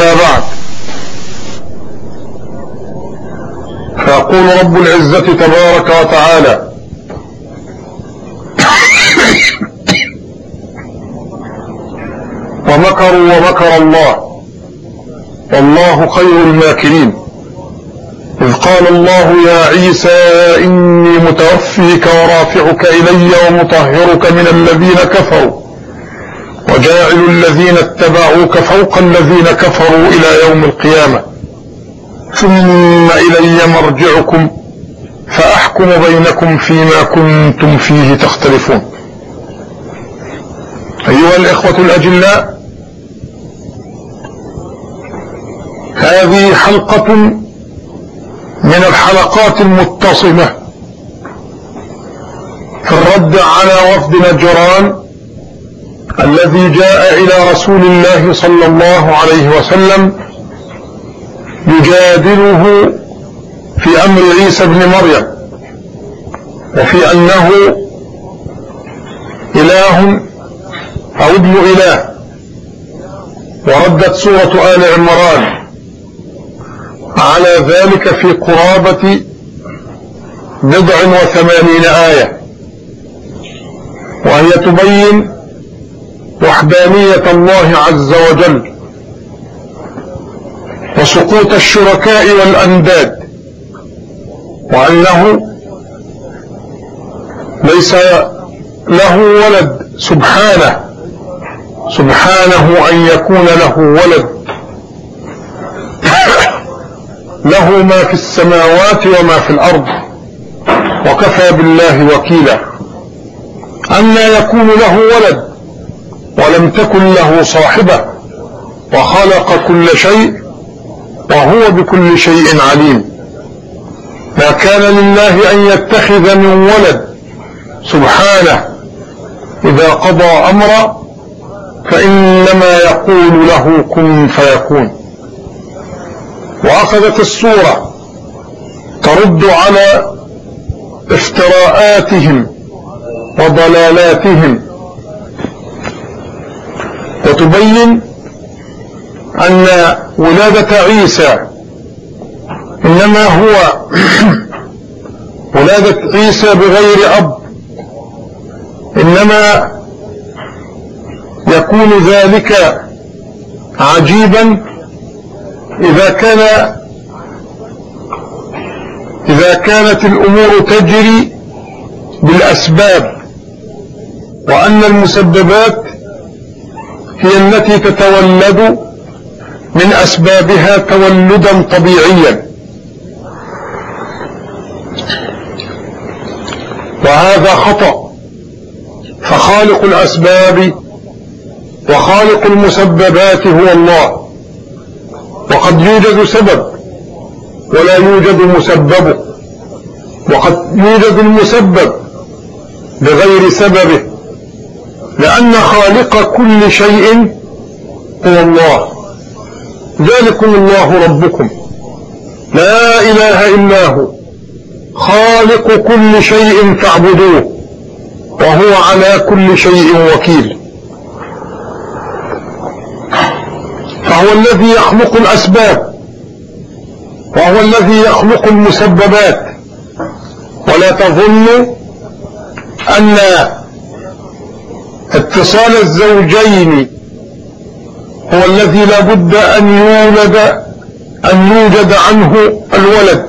أما بعد. فيقول رب العزة تبارك وتعالى ومكروا ومكر الله والله خير الماكرين. إذ قال الله يا عيسى إني متوفيك ورافعك إلي ومطهرك من الذين كفروا. وجاعل الذين اتبعوك فوق الذين كفروا إلى يوم القيامة. ثم إلي مرجعكم فأحكم بينكم فيما كنتم فيه تختلفون. أيها الإخوة الأجلاء هذه حلقة من الحلقات المتصلة في الرد على وفد نجران الذي جاء إلى رسول الله صلى الله عليه وسلم يجادله في أمر عيسى بن مريم وفي أنه إله أو ابن إله. وردت سورة آل عمران. على ذلك في قرابة بضع وثمانين آية. وهي تبين وحدانية الله عز وجل وسقوط الشركاء والأنداد وأنه ليس له ولد سبحانه سبحانه أن يكون له ولد. له ما في السماوات وما في الأرض وكفى بالله وكيلا. أن يكون له ولد ولم تكن له صاحبة وخلق كل شيء وهو بكل شيء عليم. ما كان لله أن يتخذ من ولد. سبحانه. إذا قضى أمرا فإنما يقول له كن فيكون. وأخذت الصورة ترد على افتراءاتهم وضلالاتهم. وتبين أن ولادة عيسى إنما هو ولادة عيسى بغير أب إنما يكون ذلك عجيبا إذا كان إذا كانت الأمور تجري بالأسباب وأن المسببات هي التي تتولد من أسبابها تولدا طبيعيا. وهذا خطأ فخالق الأسباب وخالق المسببات هو الله. وقد يوجد سبب ولا يوجد مسبب وقد يوجد المسبب بغير سببه. لأن خالق كل شيء هو الله. ذلكم الله ربكم. لا إله إلا هو. خالق كل شيء فاعبدوه. وهو على كل شيء وكيل. فهو الذي يخلق الأسباب. وهو الذي يخلق المسببات. ولا تظن أن اتصال الزوجين هو الذي لا بد أن يولد أن يوجد عنه الولد.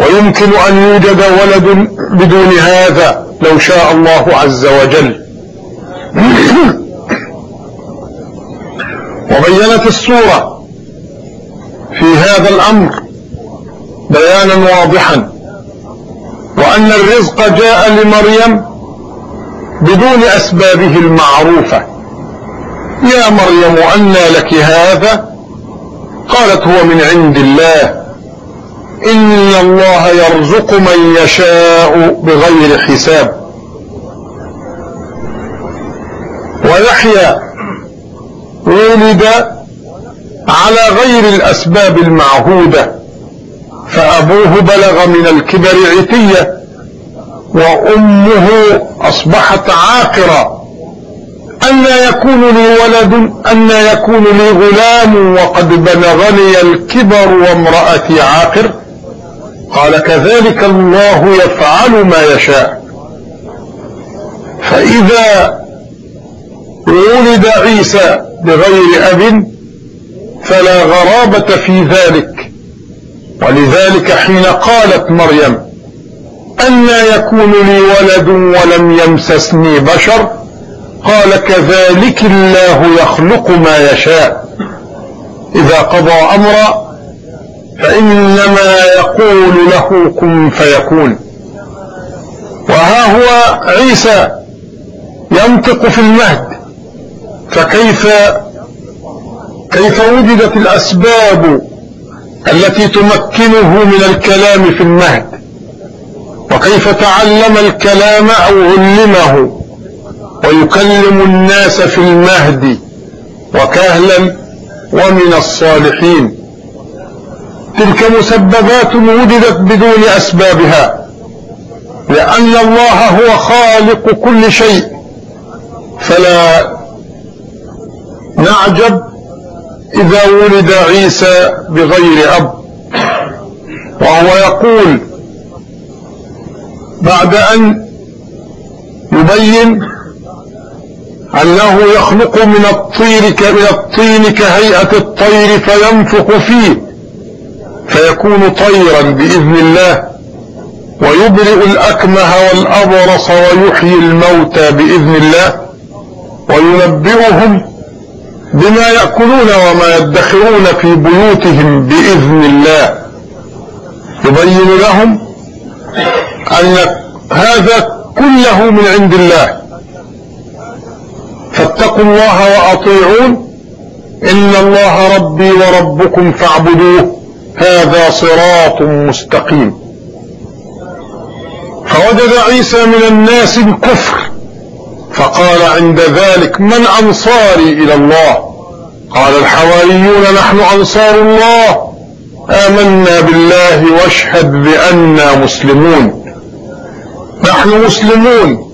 ويمكن أن يوجد ولد بدون هذا لو شاء الله عز وجل. وبينت الصورة في هذا الأمر بيانا واضحا وأن الرزق جاء لمريم بدون أسبابه المعروفة. يا مريم أنى لك هذا؟ قالت هو من عند الله. إن الله يرزق من يشاء بغير حساب. ويحيى ولد على غير الأسباب المعهودة فأبوه بلغ من الكبر عتية. وأمه أصبحت عاقرة. أن يكون لي ولد أن يكون لي غلام وقد بلغني الكبر وامرأتي عاقر. قال كذلك الله يفعل ما يشاء. فإذا ولد عيسى بغير أب فلا غرابة في ذلك. ولذلك حين قالت مريم أن يكون لي ولد ولم يمسسني بشر. قال كذلك الله يخلق ما يشاء. إذا قضى أمرا فإنما يقول له كن فيكون. وها هو عيسى ينطق في المهد. فكيف كيف وجدت الأسباب التي تمكنه من الكلام في المهد؟ وكيف تعلم الكلام أو علمه؟ ويكلم الناس في المهد وكهلا ومن الصالحين. تلك مسببات وجدت بدون أسبابها لأن الله هو خالق كل شيء. فلا نعجب إذا ولد عيسى بغير أب. وهو يقول بعد أن يبين أنه يخلق من الطير من الطين كهيئة الطير فينفخ فيه فيكون طيرا بإذن الله ويبرئ الأكمه والأبرص ويحيي الموتى بإذن الله وينبئهم بما يأكلون وما يدخرون في بيوتهم بإذن الله. يبين لهم أن هذا كله من عند الله. فاتقوا الله وأطيعون. إن الله ربي وربكم فاعبدوه. هذا صراط مستقيم. فوجد عيسى من الناس الكفر. فقال عند ذلك من أنصاري إلى الله؟ قال الحواريون نحن أنصار الله. آمنا بالله واشهد بأننا مسلمون. نحن مسلمون.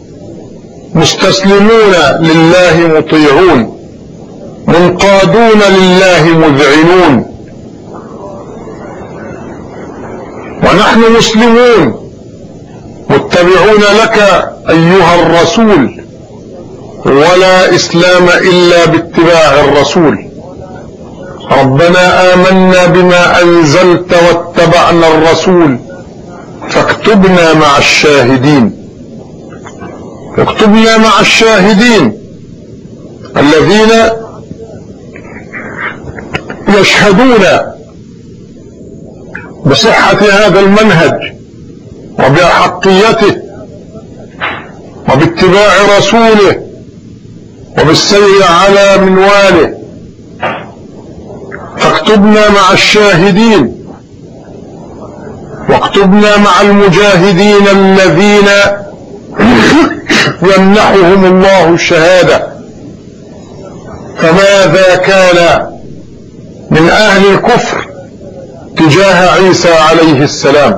مستسلمون لله مطيعون. منقادون لله مذعنون. ونحن مسلمون. متبعون لك أيها الرسول. ولا إسلام إلا باتباع الرسول. ربنا آمنا بما أنزلت واتبعنا الرسول فاكتبنا مع الشاهدين. اكتبنا مع الشاهدين الذين يشهدون بصحة هذا المنهج وبأحقيته وباتباع رسوله وبالسير على منواله. فاكتبنا مع الشاهدين. واكتبنا مع المجاهدين الذين يمنحهم الله الشهادة. فماذا كان من أهل الكفر تجاه عيسى عليه السلام؟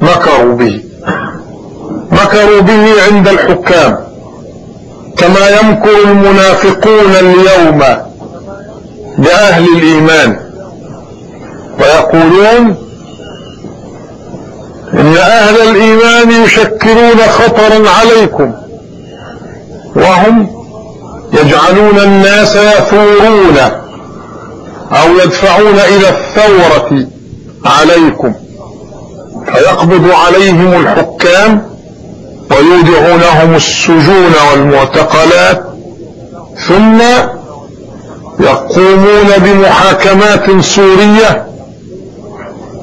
مكروا به. مكروا به عند الحكام. كما يمكر المنافقون اليوم. بأهل الإيمان. ويقولون إن أهل الإيمان يشكلون خطرا عليكم. وهم يجعلون الناس يثورون أو يدفعون إلى الثورة عليكم. فيقبض عليهم الحكام ويودعونهم السجون والمعتقلات. ثم يقومون بمحاكمات صورية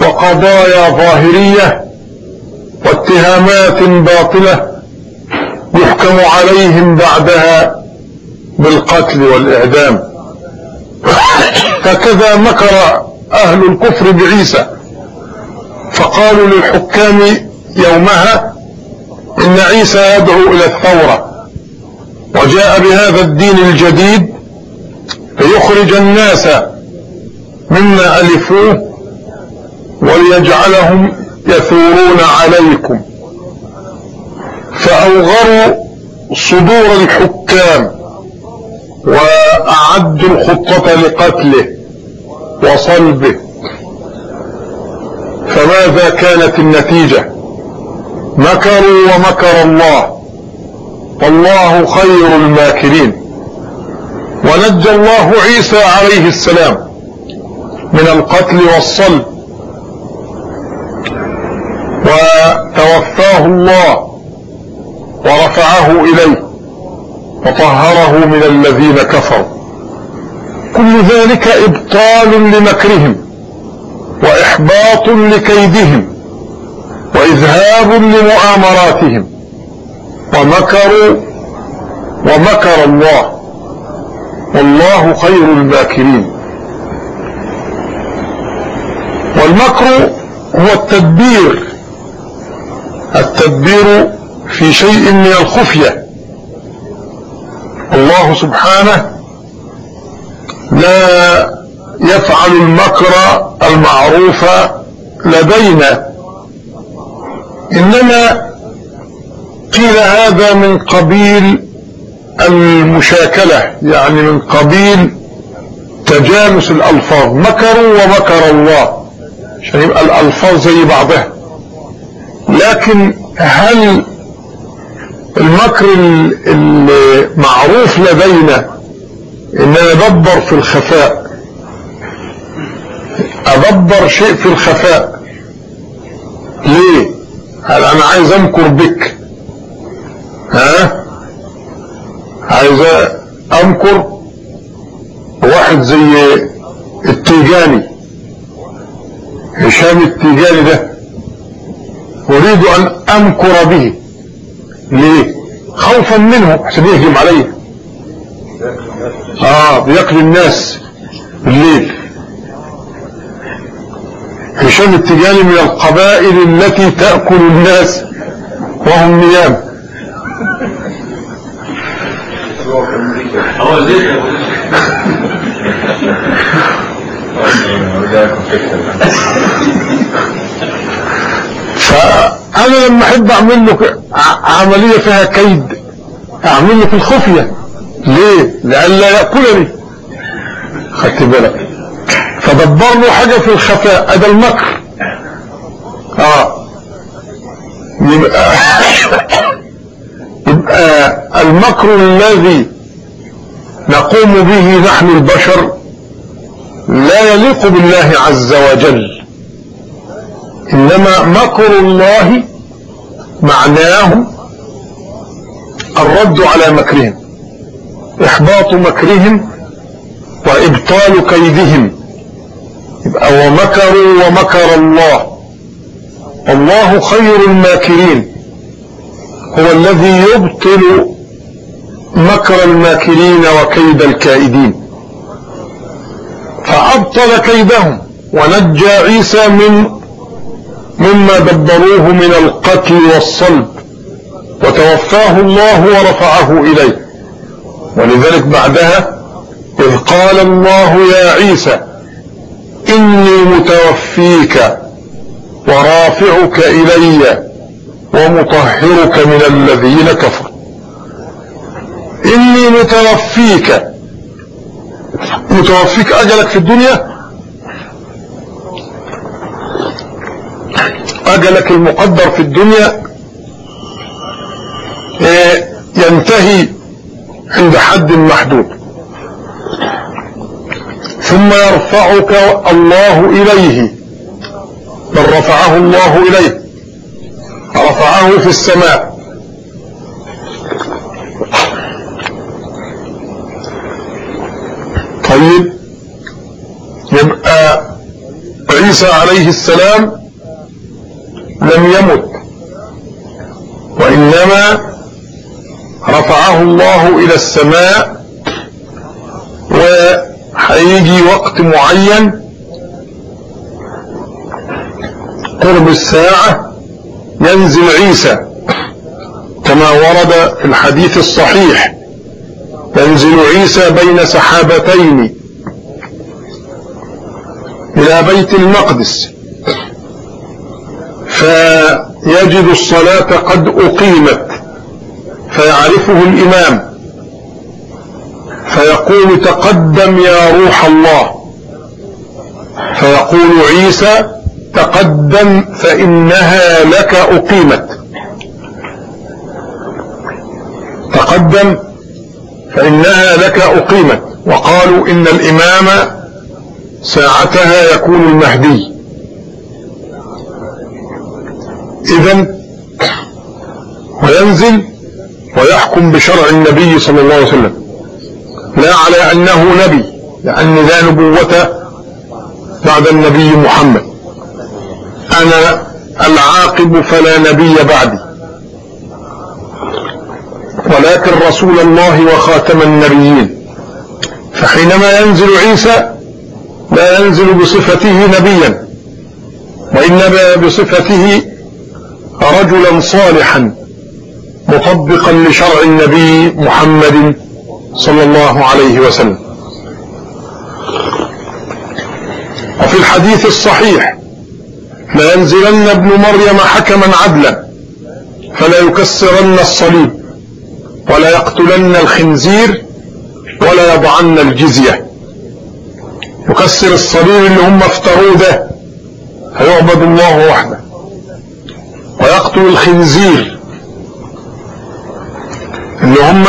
وقضايا ظاهرية واتهامات باطلة يحكم عليهم بعدها بالقتل والإعدام. هكذا مكر أهل الكفر بعيسى فقالوا للحكام يومها إن عيسى يدعو إلى الثورة وجاء بهذا الدين الجديد ليخرج الناس مما ألفوه وليجعلهم يثورون عليكم. فأوغروا صدور الحكام وأعدوا الخطة لقتله وصلبه. فماذا كانت النتيجة؟ مكروا ومكر الله. والله خير الماكرين. ونجى الله عيسى عليه السلام من القتل والصلب. وتوفاه الله ورفعه إليه وطهره من الذين كفروا. كل ذلك إبطال لمكرهم وإحباط لكيدهم وإذهاب لمؤامراتهم. ومكروا ومكر الله. والله خير الماكرين والمكر هو التدبير. التدبير في شيء من الخفية. الله سبحانه لا يفعل المكر المعروف لدينا. إنما قيل هذا من قبيل المشاكلة يعني من قبيل تجانس الألفاظ مكروا ومكر الله. عشان يبقى الألفاظ زي بعضها. لكن هل المكر المعروف لدينا إن أنا أدبر في الخفاء؟ أدبر شيء في الخفاء. ليه؟ هل أنا عايز أمكر بك. ها؟ عايز أمكر واحد زي التيجاني هشام التيجاني ده أريد أن أمكر به. ليه؟ خوفا منه عشان يهجم علي. آه بياكل الناس بالليل. هشام التجاني من القبائل التي تأكل الناس وهم نيام. فأنا لما أحب أعمل له عملية فيها كيد أعمل له في الخفية. ليه؟ لئلا يأكلني. خدت بالك. فدبر له حاجة في الخفاء هذا المكر. آه. المكر الذي نقوم به نحن البشر لا يليق بالله عز وجل. إنما مكر الله معناه الرد على مكرهم إحباط مكرهم وإبطال كيدهم. يبقى ومكروا ومكر الله الله خير الماكرين. هو الذي يبطل مكر الماكرين وكيد الكائدين. فأبطل كيدهم ونجى عيسى من مما دبروه من القتل والصلب. وتوفاه الله ورفعه إليه. ولذلك بعدها إذ قال الله يا عيسى إني متوفيك ورافعك إلي ومطهرك من الذين كفروا. إني متوفيك. متوفيك أجلك في الدنيا؟ أجلك المقدر في الدنيا؟ ينتهي عند حد محدود. ثم يرفعك الله إليه. بل رفعه الله إليه. رفعه في السماء. طيب. يبقى عيسى عليه السلام لم يمت. وإنما رفعه الله إلى السماء وهيجي وقت معين. قرب الساعة ينزل عيسى كما ورد في الحديث الصحيح. ينزل عيسى بين سحابتين إلى بيت المقدس. فيجد الصلاة قد أقيمت فيعرفه الإمام. فيقول تقدم يا روح الله. فيقول عيسى تقدم فإنها لك أقيمت. تقدم فإنها لك أقيمت. وقالوا إن الإمام ساعتها يكون المهدي. إذا وينزل ويحكم بشرع النبي صلى الله عليه وسلم. لا على أنه نبي لأن لا نبوة بعد النبي محمد. أنا العاقب فلا نبي بعدي. ولكن رسول الله وخاتم النبيين. فحينما ينزل عيسى لا ينزل بصفته نبيا وإنما بصفته رجلا صالحا مطبقا لشرع النبي محمد صلى الله عليه وسلم. وفي الحديث الصحيح لينزلن ابن مريم حكما عدلا فلا يكسرن الصليب ولا يقتلن الخنزير ولا يضعن الجزية. يكسر الصليب اللي هم افتروه ده فيعبد الله وحده. ويقتل الخنزير اللي هم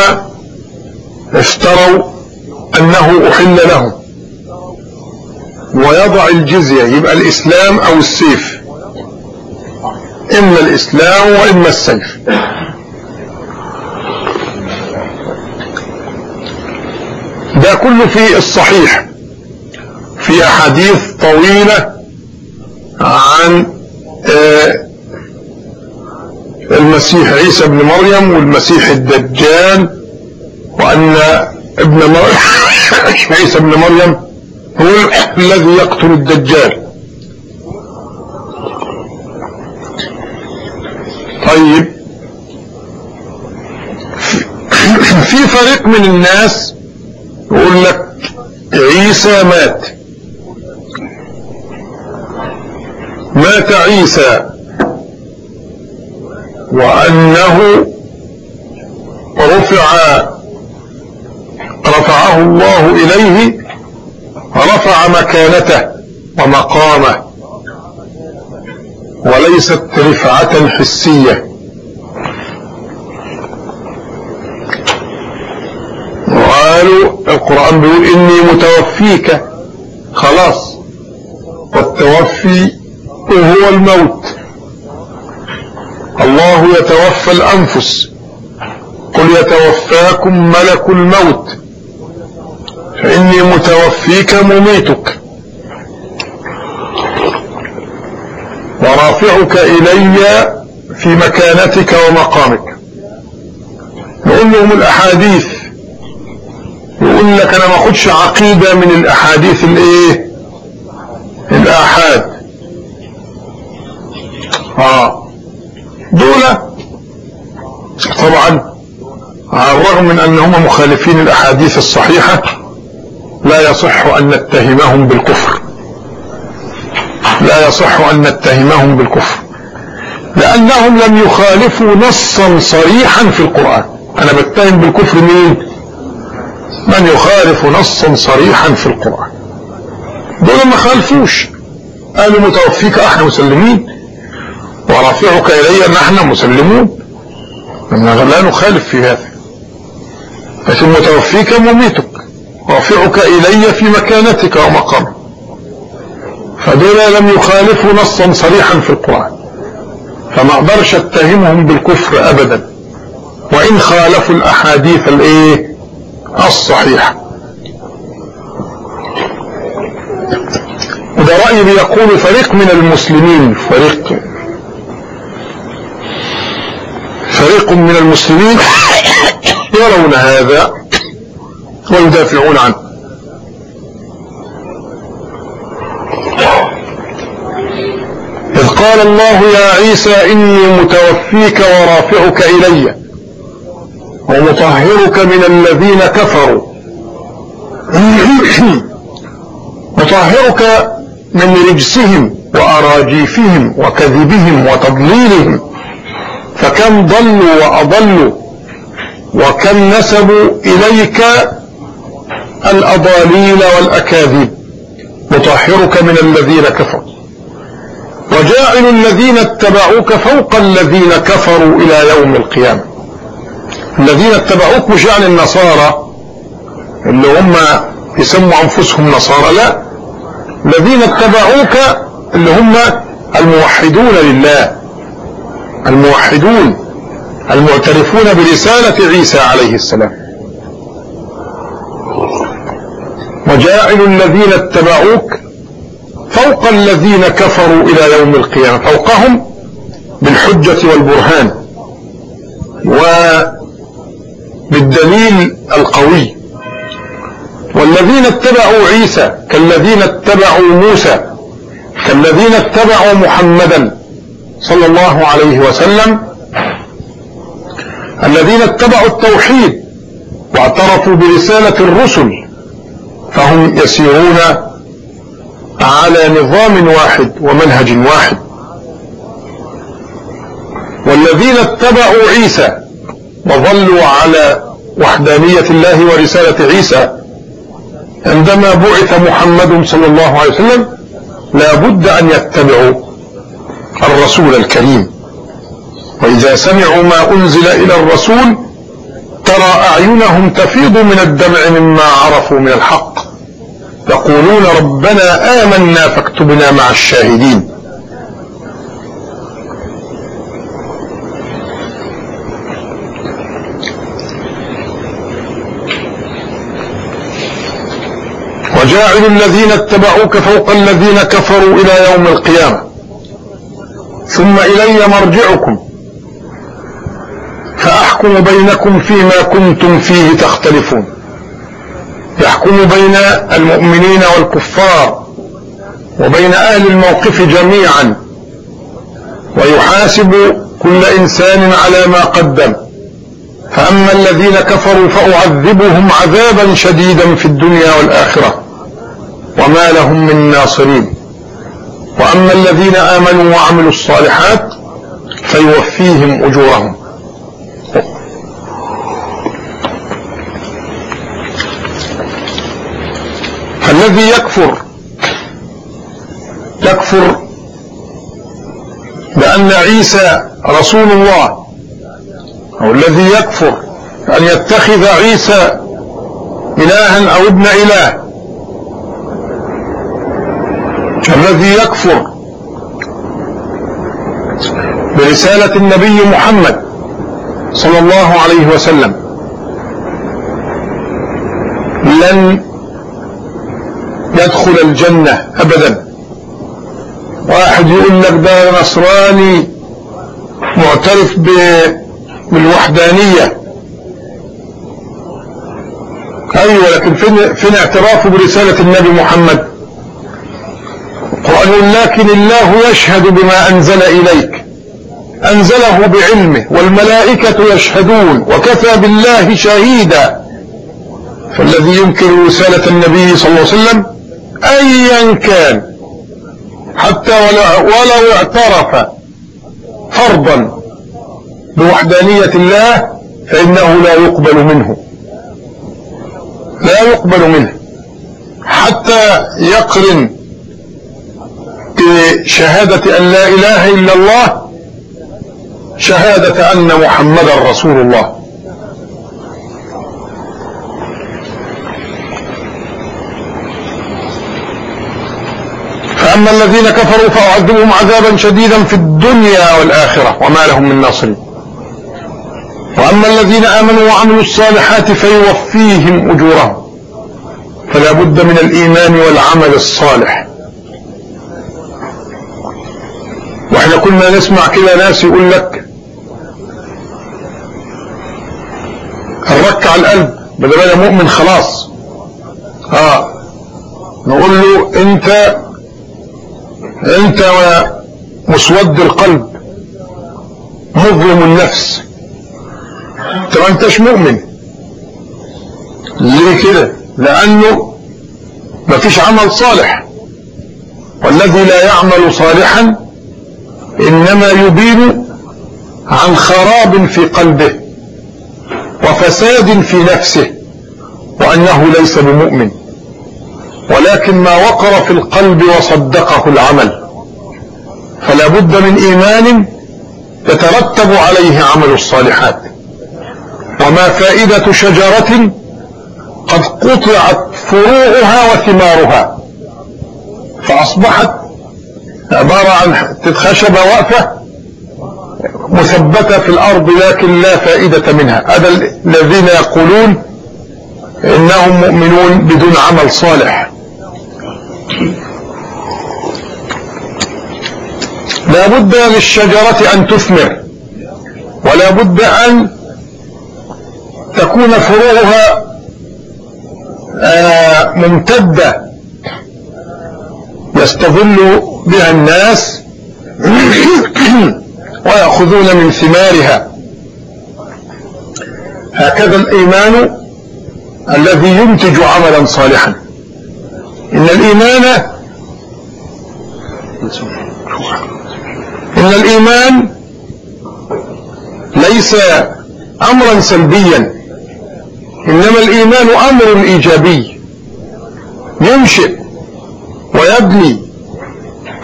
افتروا أنه أحل لهم. ويضع الجزية يبقى الإسلام أو السيف. إما الإسلام وإما السيف ده كله في الصحيح. في أحاديث طويلة عن المسيح عيسى بن مريم والمسيح الدجال وأن ابن مريم عيسى بن مريم هو الذي يقتل الدجال. طيب. في فريق من الناس يقول لك عيسى مات. مات عيسى. وأنه رفع رفعه الله إليه رفع مكانته ومقامه. وليست رفعة حسية. وقالوا القرآن بيقول إني متوفيك. خلاص. والتوفي هو الموت. الله يتوفى الأنفس. قل يتوفاكم ملك الموت. فإني متوفيك مميتك. ورافعك إلي في مكانتك ومقامك. نقول لهم الأحاديث. يقول لك أنا ما أخدش عقيدة من الأحاديث الإيه؟ الآحاد. آه. دول طبعا على الرغم من أنهم مخالفين الأحاديث الصحيحة لا يصح أن نتهمهم بالكفر. لا يصح أن نتهمهم بالكفر لأنهم لم يخالفوا نصا صريحا في القرآن. أنا بتهم بالكفر مين؟ من يخالف نصا صريحا في القرآن. دول ما خالفوش. قالوا متوفيك أحنا مسلمين ورافعك إلي نحن مسلمون. لا نخالف في هذا. لكن متوفيك مميتك رافعك إلي في مكانتك ومقامك. فدول لم يخالفوا نصا صريحا في القرآن. فما أقدرش أتهمهم بالكفر أبدا. وإن خالفوا الأحاديث الإيه؟ الصحيحة. وده رأي بيقول فريق من المسلمين فريق فريق من المسلمين يرون هذا ويدافعون عنه إذ قال الله يا عيسى إني متوفيك ورافعك إليّ ومطهرك من الذين كفروا. مطهرك من رجسهم وأراجيفهم وكذبهم وتضليلهم. فكم ضلوا وأضلوا وكم نسبوا إليك الأضاليل والأكاذيب. مطهرك من الذين كفروا. وجاعل الذين اتبعوك فوق الذين كفروا إلى يوم القيامة. الذين اتبعوك مش يعني النصارى اللي هم يسموا أنفسهم نصارى لا. الذين اتبعوك اللي هم الموحدون لله الموحدون المعترفون برسالة عيسى عليه السلام. وجاعل الذين اتبعوك فوق الذين كفروا إلى يوم القيامة فوقهم بالحجة والبرهان وبالدليل القوي. والذين اتبعوا عيسى كالذين اتبعوا موسى كالذين اتبعوا محمدا صلى الله عليه وسلم الذين اتبعوا التوحيد واعترفوا برسالة الرسل فهم يسيرون على نظام واحد ومنهج واحد. والذين اتبعوا عيسى وظلوا على وحدانية الله ورسالة عيسى عندما بعث محمد صلى الله عليه وسلم لا بد أن يتبعوا الرسول الكريم. وإذا سمعوا ما أنزل إلى الرسول ترى أعينهم تفيض من الدمع مما عرفوا من الحق. يقولون ربنا آمنا فاكتبنا مع الشاهدين. وجاعل الذين اتبعوك فوق الذين كفروا إلى يوم القيامة. ثم إلي مرجعكم. فأحكم بينكم فيما كنتم فيه تختلفون. يحكم بين المؤمنين والكفار وبين أهل الموقف جميعا ويحاسب كل إنسان على ما قدم. فأما الذين كفروا فأعذبهم عذابا شديدا في الدنيا والآخرة وما لهم من ناصرين. وأما الذين آمنوا وعملوا الصالحات فيوفيهم أجورهم. فالذي يكفر. يكفر بأن عيسى رسول الله. أو الذي يكفر أن يتخذ عيسى إلها أو ابن إله. الذي يكفر برسالة النبي محمد صلى الله عليه وسلم. لن يدخل الجنة أبدا. واحد يقول لك ده نصراني معترف بالوحدانية. أيوة لكن فين, فين اعترافه برسالة النبي محمد؟ القرآن لكن الله يشهد بما أنزل إليك. أنزله بعلمه والملائكة يشهدون وكفى بالله شهيدا. فالذي ينكر رسالة النبي صلى الله عليه وسلم أيا كان حتى ولو اعترف فرضا بوحدانية الله فإنه لا يقبل منه. لا يقبل منه. حتى يقرن بشهادة أن لا إله إلا الله شهادة أن محمدا رسول الله. فأما الذين كفروا فأعذبهم عذابا شديدا في الدنيا والآخرة وما لهم من ناصرين. وأما الذين آمنوا وعملوا الصالحات فيوفيهم أجورهم. فلا بد من الإيمان والعمل الصالح. وإحنا كنا نسمع كده ناس يقول لك الرك على القلب بدل أنا مؤمن خلاص. آه نقول له أنت انت مسود القلب مظلم النفس. انت ما انتش مؤمن؟ ليه كده؟ لأنه ما فيش عمل صالح. والذي لا يعمل صالحا إنما يبين عن خراب في قلبه وفساد في نفسه وأنه ليس بمؤمن. ولكن ما وقر في القلب وصدقه العمل. فلا بد من إيمان يترتب عليه عمل الصالحات. وما فائدة شجرة قد قطعت فروعها وثمارها. فأصبحت عبارة عن خشبة واقفة مثبتة في الأرض لكن لا فائدة منها. هذا الذين يقولون إنهم مؤمنون بدون عمل صالح. لا بد للشجرة أن تثمر ولا بد أن تكون فروعها آه، ممتدة. يستظل بها الناس ويأخذون من ثمارها. هكذا الإيمان الذي ينتج عملا صالحا. إن الإيمان إن الإيمان ليس أمرا سلبيا إنما الإيمان أمر إيجابي ينشئ ويبني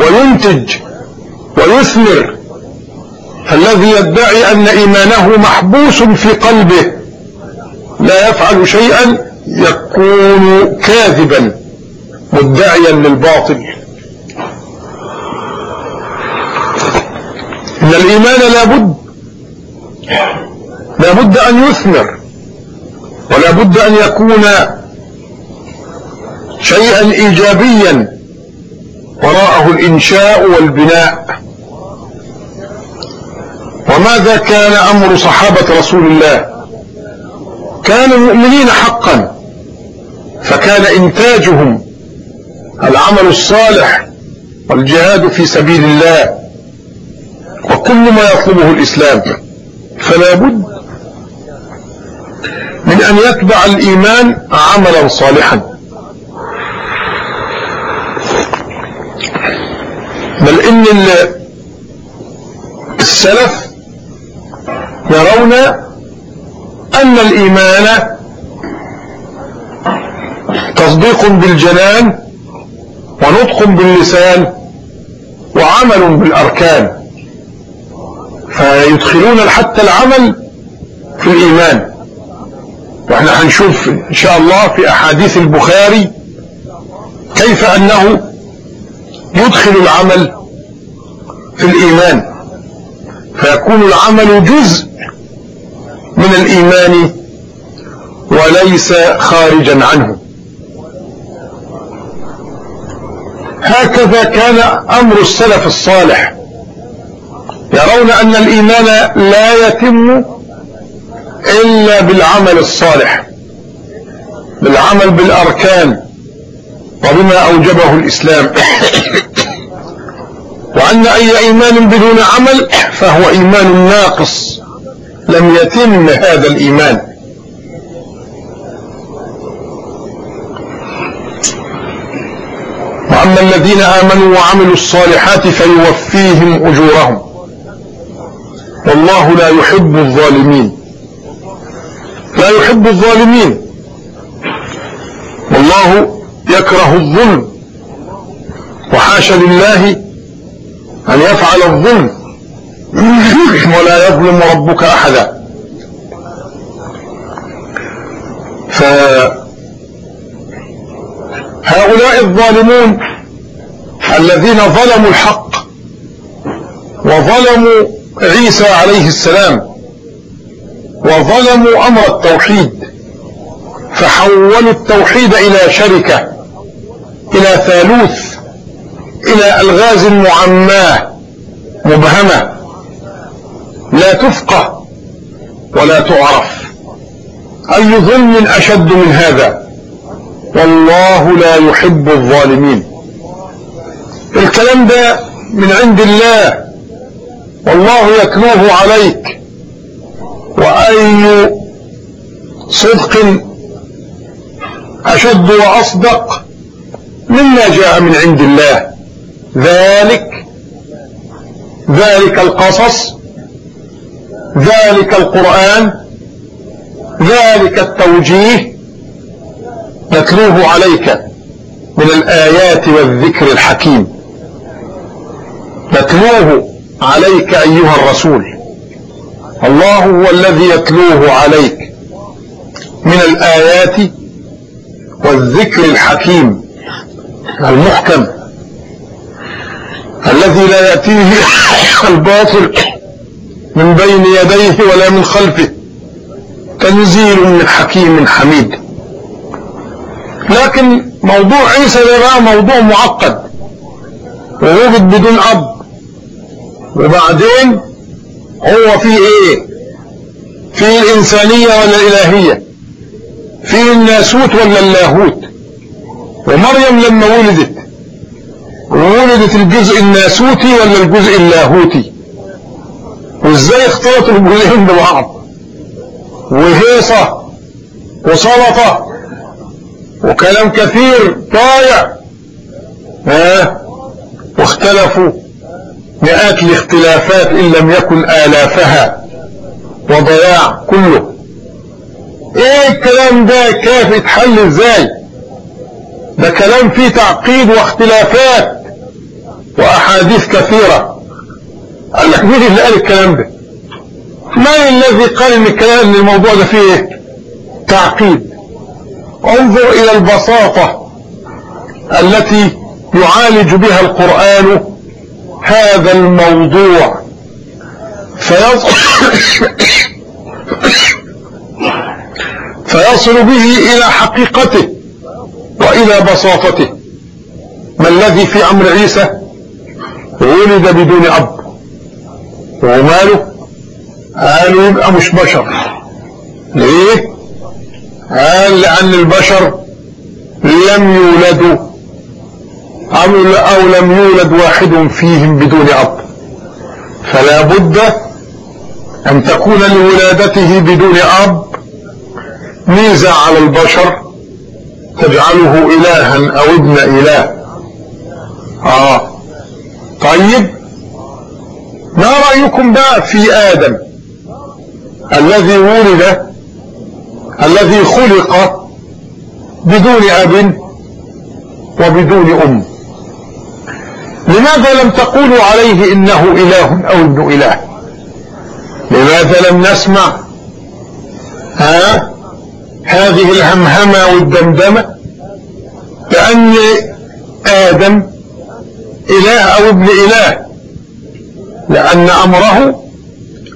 وينتج ويثمر. فالذي يدعي أن إيمانه محبوس في قلبه لا يفعل شيئا يكون كاذبا. مدعيا للباطل. إن الإيمان لابد لابد أن يثمر ولا بد أن يكون شيئا إيجابيا وراءه الإنشاء والبناء. وماذا كان أمر صحابة رسول الله؟ كانوا مؤمنين حقا فكان إنتاجهم العمل الصالح والجهاد في سبيل الله وكل ما يطلبه الإسلام. فلا بد من أن يتبع الإيمان عملا صالحا. بل إن السلف يرون أن الإيمان تصديق بالجنان ونطق باللسان وعمل بالأركان فيدخلون حتى العمل في الإيمان. وإحنا هنشوف إن شاء الله في أحاديث البخاري كيف أنه يدخل العمل في الإيمان. فيكون العمل جزء من الإيمان وليس خارجا عنه. هكذا كان أمر السلف الصالح. يرون أن الإيمان لا يتم إلا بالعمل الصالح بالعمل بالأركان وبما أوجبه الإسلام. وأن أي إيمان بدون عمل فهو إيمان ناقص لم يتم هذا الإيمان. وأما الذين آمنوا وعملوا الصالحات فيوفيهم أجورهم. والله لا يحب الظالمين. لا يحب الظالمين. والله يكره الظلم. وحاشا لله أن يفعل الظلم. ولا يظلم ربك أحدا. فهؤلاء الظالمون الذين ظلموا الحق وظلموا عيسى عليه السلام وظلموا أمر التوحيد فحولوا التوحيد إلى شركة إلى ثالوث إلى ألغاز معماة مبهمة. لا تفقه ولا تعرف. أي ظلم أشد من هذا؟ والله لا يحب الظالمين. الكلام ده من عند الله. والله يتلوه عليك. وأي صدق أشد وأصدق مما جاء من عند الله. ذلك ذلك القصص ذلك القرآن ذلك التوجيه نتلوه عليك من الآيات والذكر الحكيم. نتلوه عليك أيها الرسول. الله هو الذي يتلوه عليك من الآيات والذكر الحكيم المحكم الذي لا يأتيه الباطل من بين يديه ولا من خلفه تنزيل من حكيم حميد. لكن موضوع عيسى ده موضوع معقد. ووجد بدون أب. وبعدين هو في إيه؟ في الانسانية ولا الالهية في الناسوت ولا اللاهوت؟ ومريم لما ولدت ولدت الجزء الناسوتي ولا الجزء اللاهوتي؟ وإزاي اختلطوا الجزئين ببعض؟ وهيصة وسلطة وكلام كثير ضايع ها؟ واختلفوا. مئات الاختلافات إن لم يكن آلافها. وضياع كله. إيه الكلام ده؟ كيف يتحل إزاي؟ ده كلام فيه تعقيد واختلافات وأحاديث كثيرة. قال لك مين اللي قال الكلام ده؟ من الذي قال إن الكلام الموضوع ده فيه تعقيد. انظر إلى البساطة التي يعالج بها القرآن هذا الموضوع. فيصل, به إلى حقيقته وإلى بساطته. ما الذي في أمر عيسى؟ ولد بدون أب. وماله؟ قالوا يبقى مش بشر. ليه؟ قال لأن البشر لم يولدوا أو لم يولد واحد فيهم بدون أب. فلا بد أن تكون لولادته بدون أب ميزة على البشر تجعله إلها أو ابن إله. آه. طيب. ما رأيكم بقى في آدم الذي ولد الذي خلق بدون أب وبدون أم. لماذا لم تقولوا عليه إنه إله أو ابن إله؟ لماذا لم نسمع؟ ها؟ هذه الهمهمة والدمدمة بأن آدم إله أو ابن إله لأن أمره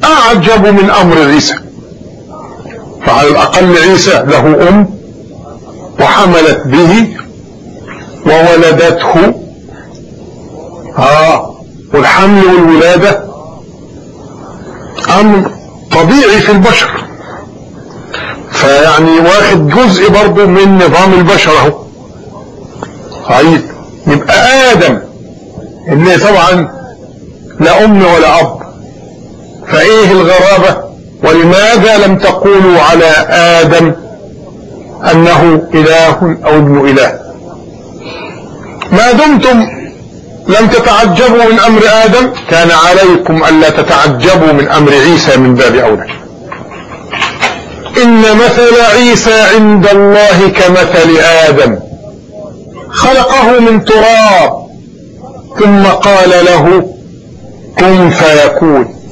أعجب من أمر عيسى. فعلى الأقل عيسى له أم وحملت به وولدته. آه والحمل والولادة أمر طبيعي في البشر. فيعني واخد جزء برضه من نظام البشر أهو. طيب يبقى آدم إن طبعا لا أم ولا أب. فإيه الغرابة؟ ولماذا لم تقولوا على آدم أنه إله أو ابن إله؟ ما دمتم لم تتعجبوا من أمر آدم؟ كان عليكم ألا تتعجبوا من أمر عيسى من باب أولى. إن مثل عيسى عند الله كمثل آدم. خلقه من تراب ثم قال له كن فيكون.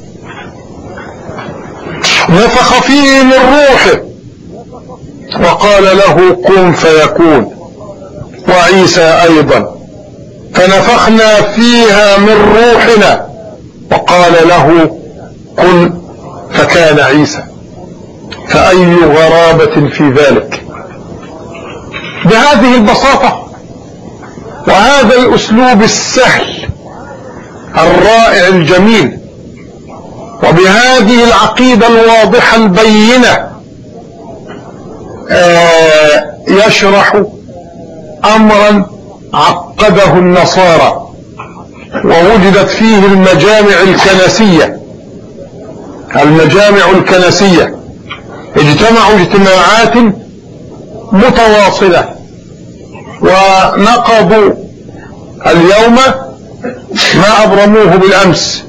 نفخ فيه من روحه. وقال له كن فيكون. وعيسى أيضا. فنفخنا فيها من روحنا. وقال له كن. فكان عيسى. فأي غرابة في ذلك؟ بهذه البساطة. وهذا الأسلوب السهل. الرائع الجميل. وبهذه العقيدة الواضحة البينة آه يشرح أمرا عقده النصارى ووجدت فيه المجامع الكنسية. المجامع الكنسية. اجتمعوا اجتماعات متواصلة ونقضوا اليوم ما أبرموه بالأمس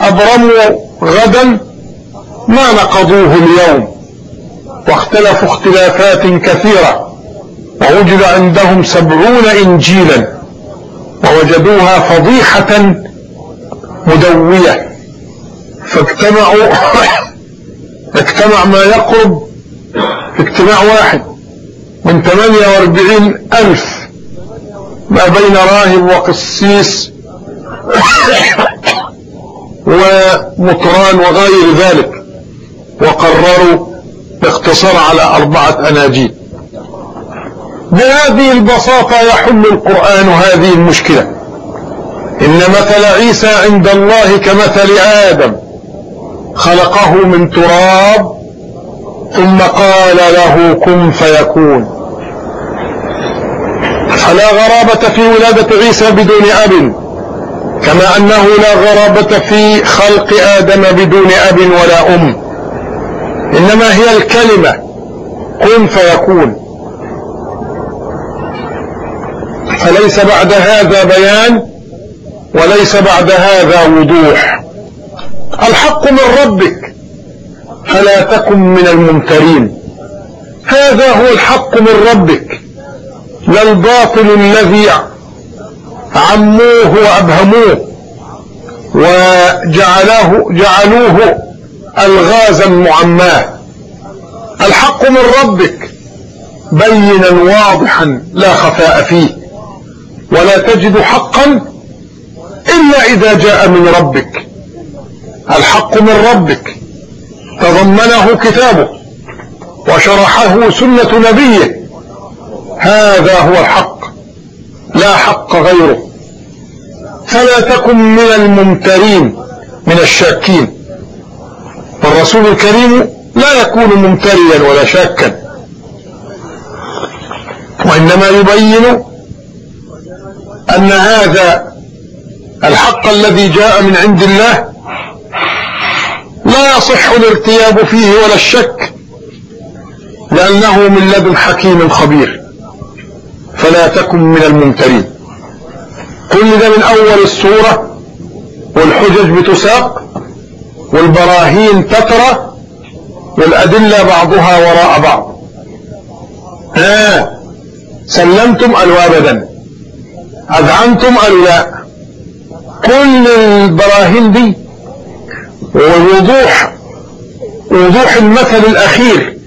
وأبرموا غدا ما نقضوه اليوم واختلفوا اختلافات كثيرة ووجد عندهم سبعون إنجيلا ووجدوها فضيحة مدوية فاجتمعوا اجتمع ما يقرب اجتماع واحد من 48 ألف ما بين راهب وقسيس ومطران وغير ذلك. وقرروا اختصار على أربعة أناجيل. بهذه البساطة يحل القرآن هذه المشكلة. إن مثل عيسى عند الله كمثل آدم. خلقه من تراب ثم قال له كن فيكون. فلا غرابة في ولادة عيسى بدون أب. كما أنه لا غرابة في خلق آدم بدون أب ولا أم. إنما هي الكلمة كن فيكون. فليس بعد هذا بيان وليس بعد هذا وضوح. الحق من ربك فلا تكن من الممترين. هذا هو الحق من ربك لا الباطل الذي عموه وأبهموه وجعلوه جعلوه الغازا معماه. الحق من ربك بينا واضحا لا خفاء فيه. ولا تجد حقا إلا إذا جاء من ربك. الحق من ربك. تضمنه كتابه وشرحه سنة نبيه. هذا هو الحق. لا حق غيره. فلا تكن من الممترين من الشاكين. فالرسول الكريم لا يكون ممتريا ولا شاكا. وإنما يبين أن هذا الحق الذي جاء من عند الله لا يصح الارتياب فيه ولا الشك لأنه من لدن حكيم خبير. فلا تكن من الممترين كل ده من أول السورة والحجج بتساق والبراهين تترى والأدلة بعضها وراء بعض. ها؟ سلمتم قالوا أبدا؟ أذعنتم قالوا لا؟ كل البراهين دي ووضوح وضوح المثل الأخير.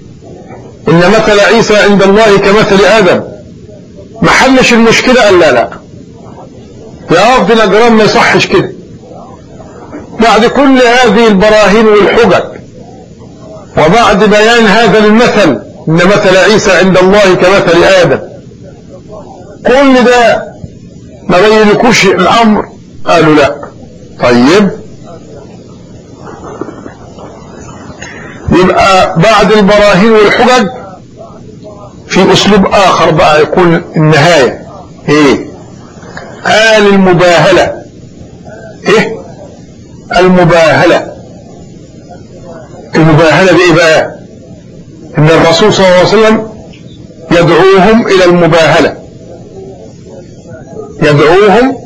إن مثل عيسى عند الله كمثل آدم. ما حلش المشكلة قال لا. لا يا أفضل أجرام ما يصحش كده. بعد كل هذه البراهين والحجج وبعد بيان هذا المثل إن مثل عيسى عند الله كمثل آدم. كل ده ما بينكوش الأمر؟ قالوا لا. طيب. يبقى بعد البراهين والحجج في أسلوب آخر بقى يكون النهاية. إيه؟ آل المباهلة. إيه؟ المباهلة. المباهلة دي إيه بقى؟ إن الرسول صلى الله عليه وسلم يدعوهم إلى المباهلة. يدعوهم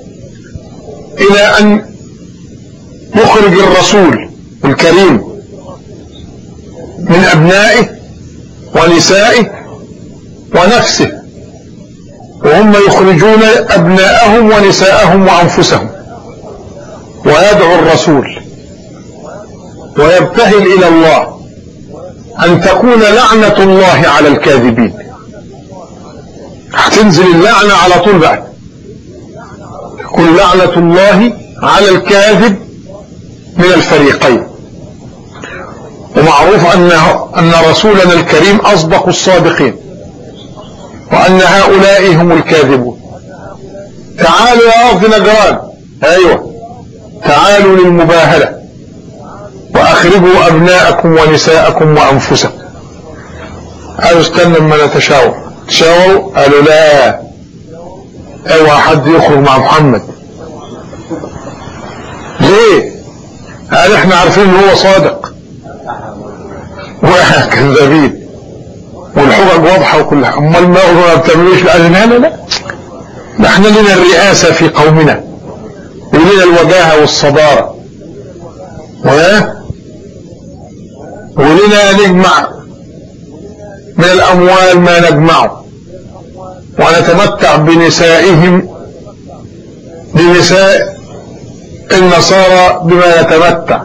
إلى أن يخرج الرسول الكريم من أبنائه ونسائه ونفسه. وهم يخرجون أبناءهم ونساءهم وأنفسهم. ويدعو الرسول. ويبتهل إلى الله أن تكون لعنة الله على الكاذبين. هتنزل اللعنة على طول بقى تكون لعنة الله على الكاذب من الفريقين. ومعروف أنه أن رسولنا الكريم أصدق الصادقين. وأن هؤلاء هم الكاذبون. تعالوا يا أرض نجران. أيوة. تعالوا للمباهلة. وأخرجوا أبناءكم ونساءكم وأنفسكم. قالوا استنى لما نتشاور. تشاوروا؟ قالوا لا. اوعى حد يخرج مع محمد. ليه؟ قال إحنا عارفين إن هو صادق. وإحنا كذابين والحجج واضحة وكل حاجة امال ما ما بتعملوش قال لا. إحنا لنا الرئاسة في قومنا ولنا الوجاهة والصدارة. ها؟ ولنا نجمع من الأموال ما نجمعه. ونتمتع بنسائهم بنساء النصارى بما نتمتع.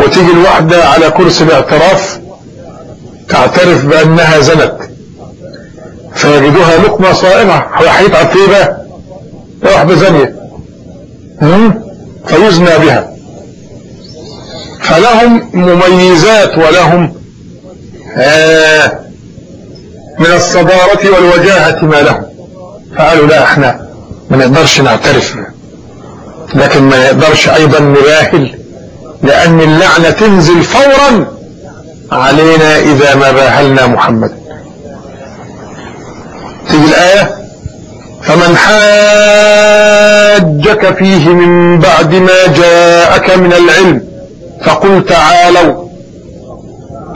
وتيجي الواحدة على كرسي الاعتراف تعترف بأنها زنت. فيجدوها لقمة صائمة. هيتعب في بقى واحدة زانية فيزنى بها. فلهم مميزات ولهم آه من الصدارة والوجاهة ما لهم. فقالوا لا إحنا ما نقدرش نعترف. لكن ما نقدرش أيضا نباهل لأن اللعنة تنزل فورا. علينا إذا ما باهلنا محمد. تيجي الآية؟ فمن حاجك فيه من بعد ما جاءك من العلم فقل تعالوا.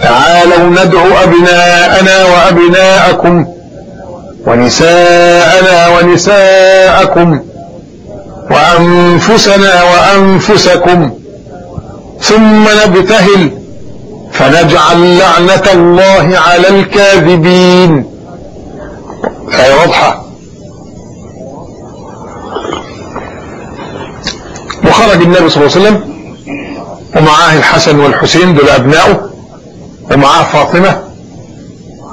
تعالوا ندعو أبناءنا وأبناءكم ونساءنا ونساءكم وأنفسنا وأنفسكم. ثم نبتهل فنجعل لعنة الله على الكاذبين. هي واضحة. وخرج النبي صلى الله عليه وسلم ومعاه الحسن والحسين دول أبنائه ومعاه فاطمة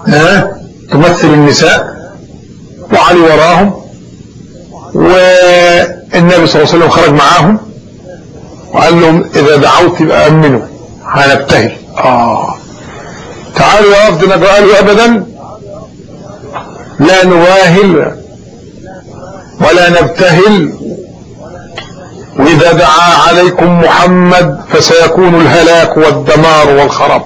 ها تمثل النساء وعلي وراهم. والنبي صلى الله عليه وسلم خرج معاهم وقال لهم إذا دعوت يبقى أمنوا هنبتهل. آه. تعالوا يا أفضل قالوا أبدا. لا نواهل ولا نبتهل. وإذا دعا عليكم محمد فسيكون الهلاك والدمار والخراب.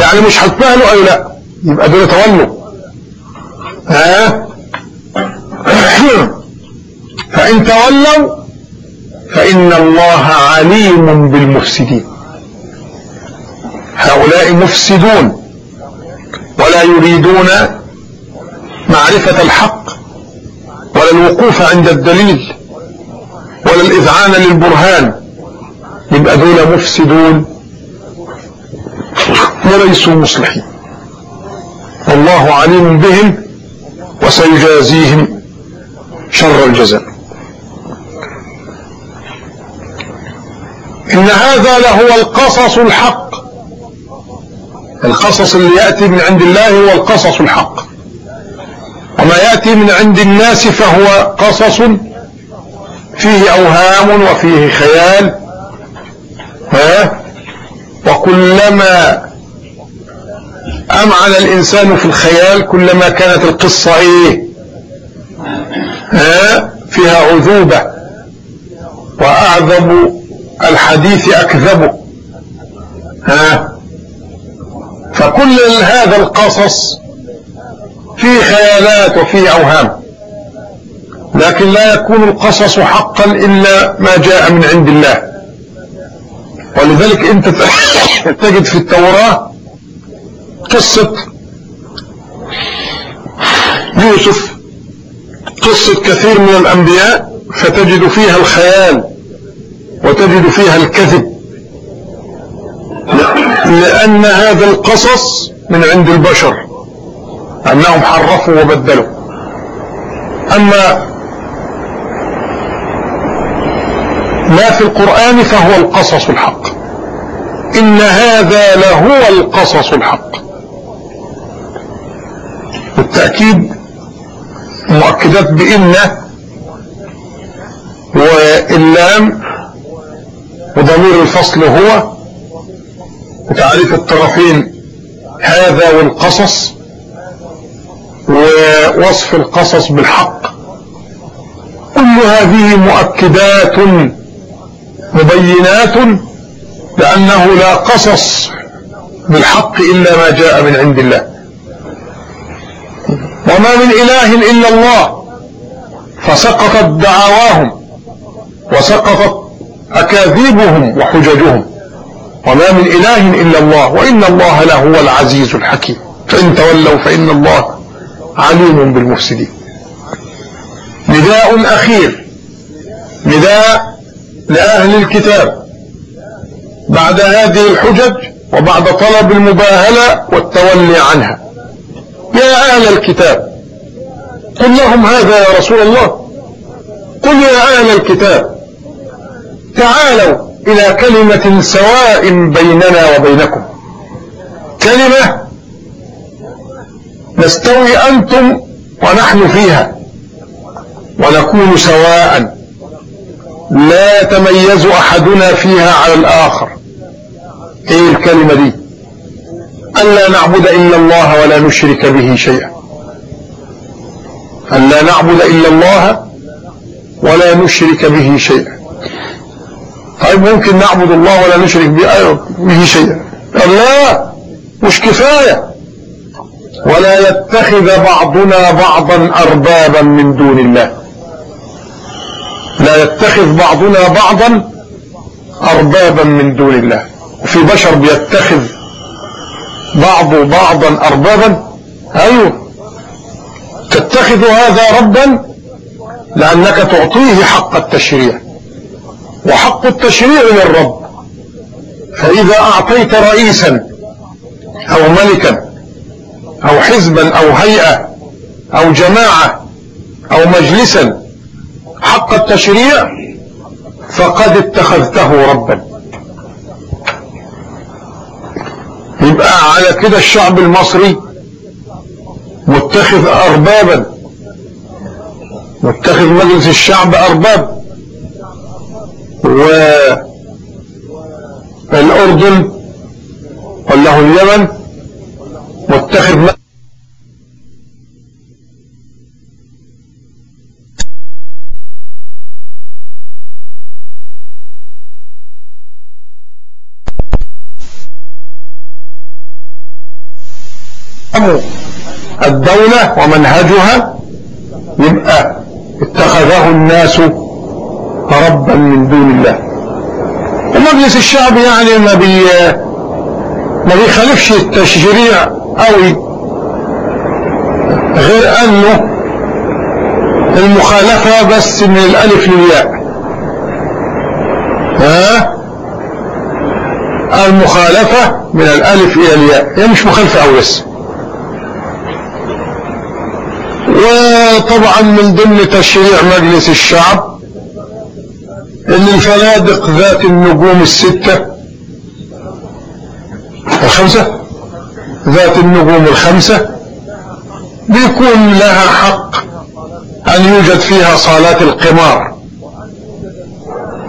يعني مش هتبهلوا أو لا؟ يبقى دول تولوا. ها؟ فإن تولوا فإن الله عليم بالمفسدين. هؤلاء مفسدون ولا يريدون معرفة الحق ولا الوقوف عند الدليل ولا الإذعان للبرهان. يبقى دول مفسدون وليسوا مصلحين. والله عليم بهم وسيجازيهم شر الجزاء. إن هذا لهو القصص الحق. القصص اللي يأتي من عند الله هو القصص الحق. وما يأتي من عند الناس فهو قصص فيه أوهام وفيه خيال. ها؟ وكلما أمعن الإنسان في الخيال كلما كانت القصة إيه؟ ها؟ فيها عذوبة. وأعذب الحديث أكذبه ها؟ فكل هذا القصص فيه خيالات وفيه أوهام. لكن لا يكون القصص حقا إلا ما جاء من عند الله. ولذلك أنت تجد في التوراة قصة يوسف قصة كثير من الأنبياء فتجد فيها الخيال. وتجد فيها الكذب. لأن هذا القصص من عند البشر أنهم حرفوا وبدلوا. أما ما في القرآن فهو القصص الحق. إن هذا لهو القصص الحق. بالتأكيد مؤكدات بإن واللام وضمير الفصل هو وتعريف الطرفين هذا والقصص ووصف القصص بالحق. كل هذه مؤكدات مبينات لأنه لا قصص بالحق إلا ما جاء من عند الله. وما من إله إلا الله فسقطت دعواهم وسقطت أكاذيبهم وحججهم. وما من إله إلا الله وإن الله لهو العزيز الحكيم. فإن تولوا فإن الله عليم بالمفسدين. نداء أخير نداء لأهل الكتاب. بعد هذه الحجج وبعد طلب المباهلة والتولي عنها. يا أهل الكتاب قل لهم هذا يا رسول الله. قل يا أهل الكتاب تعالوا إلى كلمة سواء بيننا وبينكم. كلمة نستوي أنتم ونحن فيها ونكون سواء. لا يتميز أحدنا فيها على الآخر. إيه الكلمة دي. ألا نعبد إلا الله ولا نشرك به شيئا. ألا نعبد إلا الله ولا نشرك به شيئا. طيب ممكن نعبد الله ولا نشرك به شيئا. لا مش كفاية. ولا يتخذ بعضنا بعضا أربابا من دون الله. لا يتخذ بعضنا بعضا أربابا من دون الله. وفي بشر بيتخذ بعض بعضا أربابا. أيوه. تتخذ هذا ربا لأنك تعطيه حق التشريع. وحق التشريع للرب فإذا أعطيت رئيسا أو ملكا أو حزبا أو هيئة أو جماعة أو مجلسا حق التشريع فقد اتخذته ربا. يبقى على كده الشعب المصري متخذ أربابا. متخذ مجلس الشعب أرباب. والأردن وله اليمن مجلس الدولة ومنهجها يبقى اتخذه الناس ربا من دون الله. ومجلس الشعب يعني ما بي ما بيخالفش التشريع قوي. غير أنه المخالفة بس من الألف للياء. ها؟ المخالفة من الألف إلى الياء. هي مش مخالفة قوي بس. وطبعا من ضمن تشريع مجلس الشعب إن الفنادق ذات النجوم الستة الخمسة ذات النجوم الخمسة بيكون لها حق أن يوجد فيها صالات القمار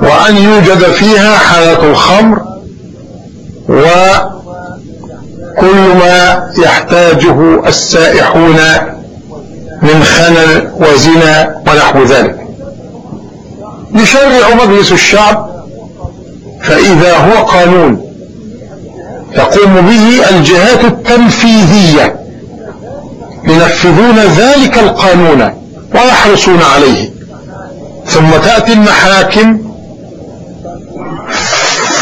وأن يوجد فيها حالة الخمر وكل ما يحتاجه السائحون من خلل وزنا ونحو ذلك. يشرع مجلس الشعب فإذا هو قانون تقوم به الجهات التنفيذية ينفذون ذلك القانون ويحرصون عليه. ثم تأتي المحاكم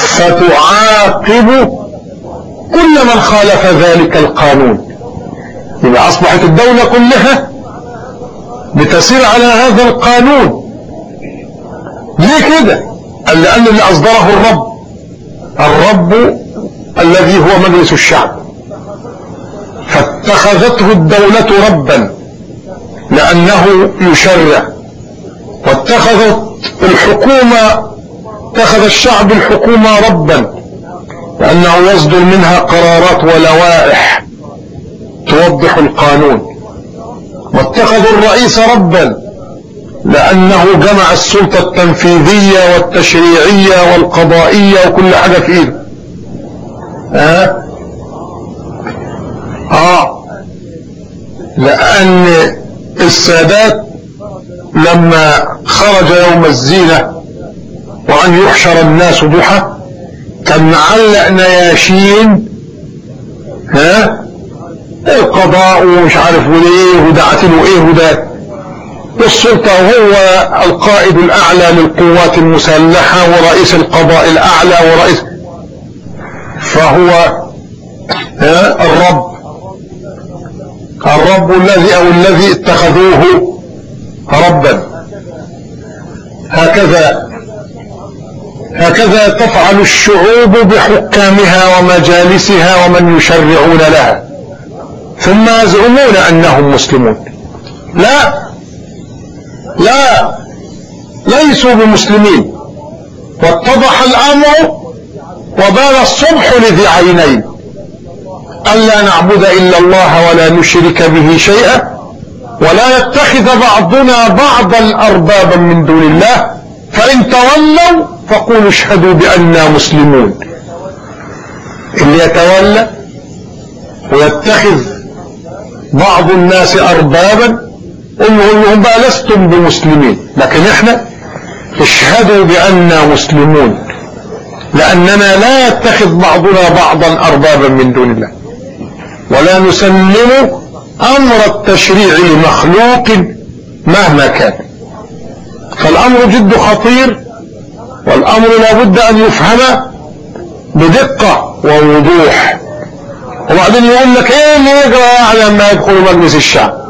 فتعاقب كل من خالف ذلك القانون. إذا أصبحت الدولة كلها بتسير على هذا القانون. ليه كده؟ قال لأن اللي أصدره الرب. الرب الذي هو مجلس الشعب. فاتخذته الدولة ربا لأنه يشرع. واتخذت الحكومة اتخذ الشعب الحكومة ربا لأنه يصدر منها قرارات ولوائح توضح القانون. واتخذوا الرئيس ربا لأنه جمع السلطة التنفيذية والتشريعية والقضائية وكل حاجة في إيده. ها؟ آه. لأن السادات لما خرج يوم الزينة وأن يحشر الناس ضحى كان معلق نياشين ها؟ القضاء ومش عارف وليه ودعت له إيه وده. السلطة هو القائد الأعلى للقوات المسلحة ورئيس القضاء الأعلى ورئيس فهو الرب. الرب الذي أو الذي اتخذوه ربا. هكذا هكذا تفعل الشعوب بحكامها ومجالسها ومن يشرعون لها. ثم يزعمون أنهم مسلمون. لا لا ليسوا بمسلمين. واتضح الأمر وبان الصبح لذي عينين. الا نعبد إلا الله ولا نشرك به شيئا ولا يتخذ بعضنا بعضا أربابا من دون الله. فإن تولوا فقولوا اشهدوا بأننا مسلمون. اللي يتولى ويتخذ بعض الناس أربابا لهم بقى لستم بمسلمين. لكن إحنا اشهدوا بأننا مسلمون. لأننا لا يتخذ بعضنا بعضا أربابا من دون الله. ولا نسلم أمر التشريع لمخلوق مهما كان. فالأمر جد خطير والأمر لابد أن يفهم بدقة ووضوح. وبعدين يقول لك إيه اللي يقرأ يعني لما يدخل مجلس الشعب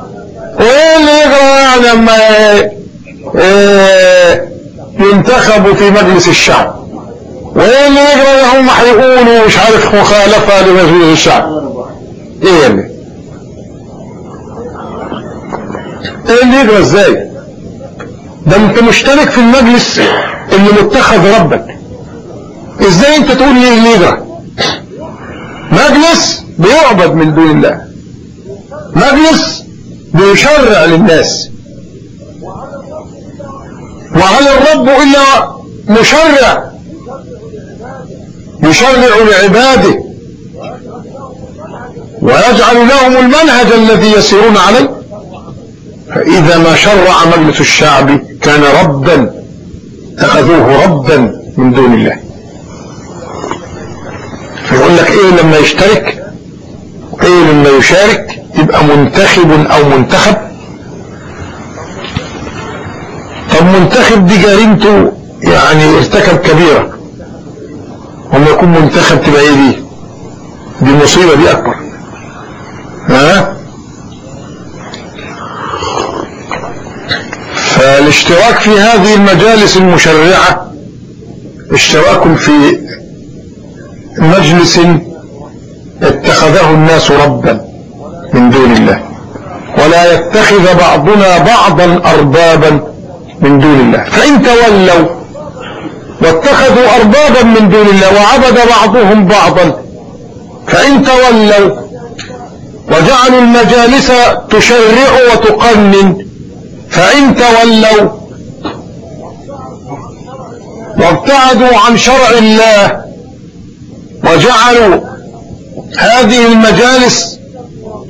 وايه اللي يعني لما ينتخبوا في مجلس الشعب. وايه اللي يقرأ هم هيقولوا مش عارف مخالفة لمجلس الشعب. إيه اللي إيه اللي يقرأ إزاي؟ ده أنت مشترك في المجلس اللي متخذ ربك. إزاي أنت تقول لي الليجرة مجلس بيعبد من دون الله. مجلس بيشرع للناس. وهل الرب إلا مشرع؟ يشرع لعباده. ويجعل لهم المنهج الذي يسيرون عليه. فإذا ما شرع مجلس الشعب كان ربا اتخذوه ربا من دون الله. فيقول لك إيه لما يشترك؟ إيه لما يشارك؟ يبقى منتخب أو منتخب. طب منتخب دي جريمته يعني ارتكب كبيرة. وما يكون منتخب تبقى إيه دي؟ دي مصيبة دي أكبر. ها؟ فالاشتراك في هذه المجالس المشرعة اشتراك في مجلس اتخذه الناس ربا. من دون الله. ولا يتخذ بعضنا بعضا أربابا من دون الله. فإن تولوا واتخذوا أربابا من دون الله وعبد بعضهم بعضا فإن تولوا وجعلوا المجالس تشرع وتقنن فإن تولوا وابتعدوا عن شرع الله وجعلوا هذه المجالس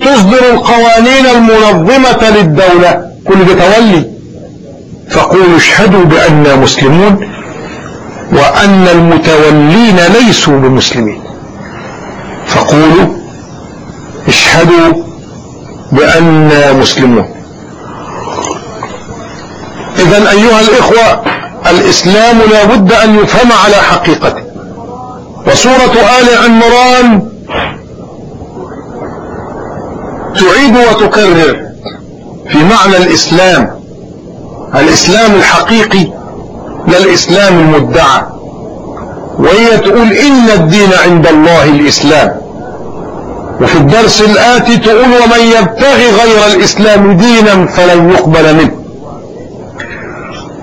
تصدر القوانين المنظمة للدولة. كل بتولي. فقولوا اشهدوا بأننا مسلمون وأن المتولين ليسوا بمسلمين. فقولوا اشهدوا بأننا مسلمون. اذا أيها الإخوة الإسلام لا بد أن يفهم على حقيقته. وسورة آل عمران تعيد وتكرر في معنى الإسلام الإسلام الحقيقي لا الإسلام المدعى. وهي تقول إن الدين عند الله الإسلام. وفي الدرس الآتي تقول ومن يبتغي غير الإسلام دينا فلن يقبل منه.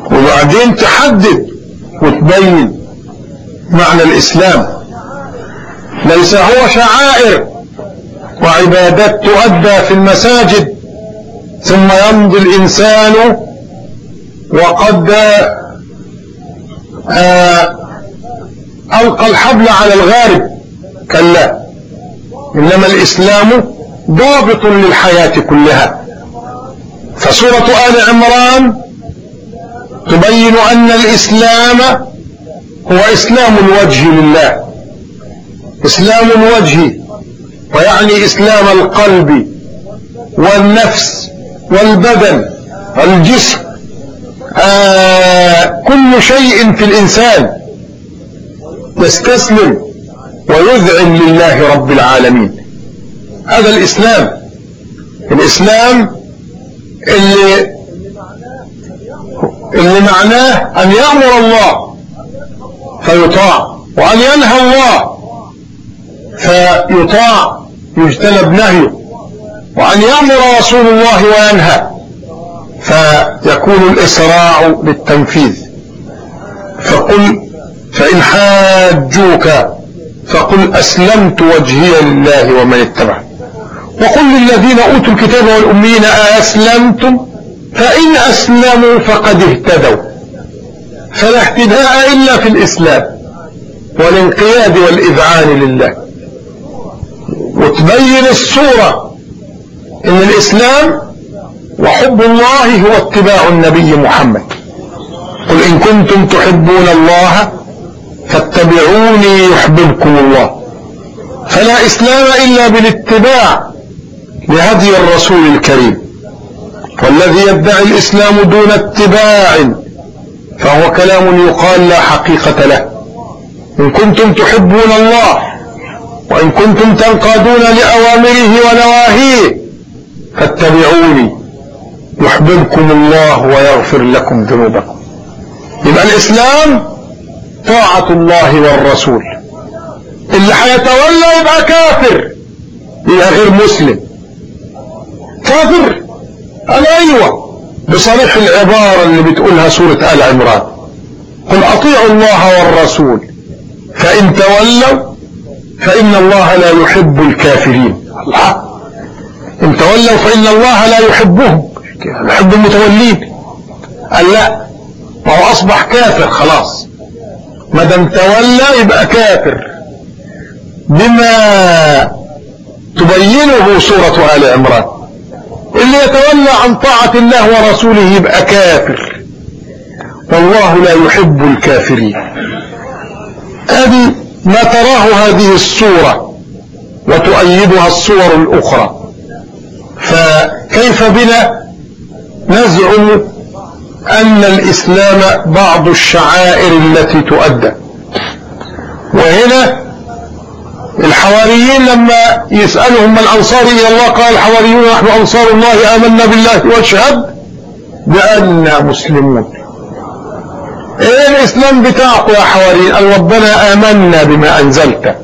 وبعدين تحدد وتبين معنى الإسلام. ليس هو شعائر وعبادات تؤدى في المساجد ثم يمضي الإنسان وقد آه ألقى الحبل على الغارب. كلا إنما الإسلام ضابط للحياة كلها. فسورة آل عمران تبين أن الإسلام هو إسلام الوجه لله. إسلام الوجه ويعني إسلام القلب والنفس والبدن والجسم آه كل شيء في الإنسان يستسلم ويذعن لله رب العالمين. هذا الإسلام الإسلام اللي اللي معناه أن يأمر الله فيطاع وأن ينهى الله فيطاع. يجتنب نهيه وأن يأمر رسول الله وينهى فيكون الإسراع للتنفيذ فقل فإن حاجوك فقل أسلمت وجهي لله ومن اتبع وقل للذين أوتوا الكتاب والأمين أسلمتم فإن أسلموا فقد اهتدوا. فلا اهتداء إلا في الإسلام والانقياد والإذعان لله. وتبين الصورة إن الإسلام وحب الله هو اتباع النبي محمد. قل إن كنتم تحبون الله فاتبعوني يحببكم الله. فلا إسلام إلا بالاتباع لهدي الرسول الكريم. والذي يدعي الإسلام دون اتباع فهو كلام يقال لا حقيقة له. إن كنتم تحبون الله وإن كنتم تنقادون لأوامره ونواهيه فاتبعوني يحببكم الله ويغفر لكم ذنوبكم. يبقى الإسلام طاعة الله والرسول. اللي هيتولى يبقى كافر. يبقى غير مسلم. كافر. قال أيوه. بصريح العبارة اللي بتقولها سورة آل عمران. قل أطيعوا الله والرسول. فإن تولوا فإن الله لا يحب الكافرين. الله إن تولوا فإن الله لا يحبهم. يحب المتولين. قال لا. فهو أصبح كافر خلاص. ما دام تولى يبقى كافر. بما تبينه سورة آل عمران. اللي يتولى عن طاعة الله ورسوله يبقى كافر. والله لا يحب الكافرين. هذه ما تراه هذه الصورة وتؤيدها الصور الأخرى. فكيف بنا نزعم أن الإسلام بعض الشعائر التي تؤدى؟ وهنا الحواريين لما يسألهم من أنصار إلى الله قال الحواريون نحن أنصار الله آمنا بالله واشهد بأننا مسلمون. إيه الإسلام بتاعكم يا حواريين قال ربنا آمنا بما أنزلت.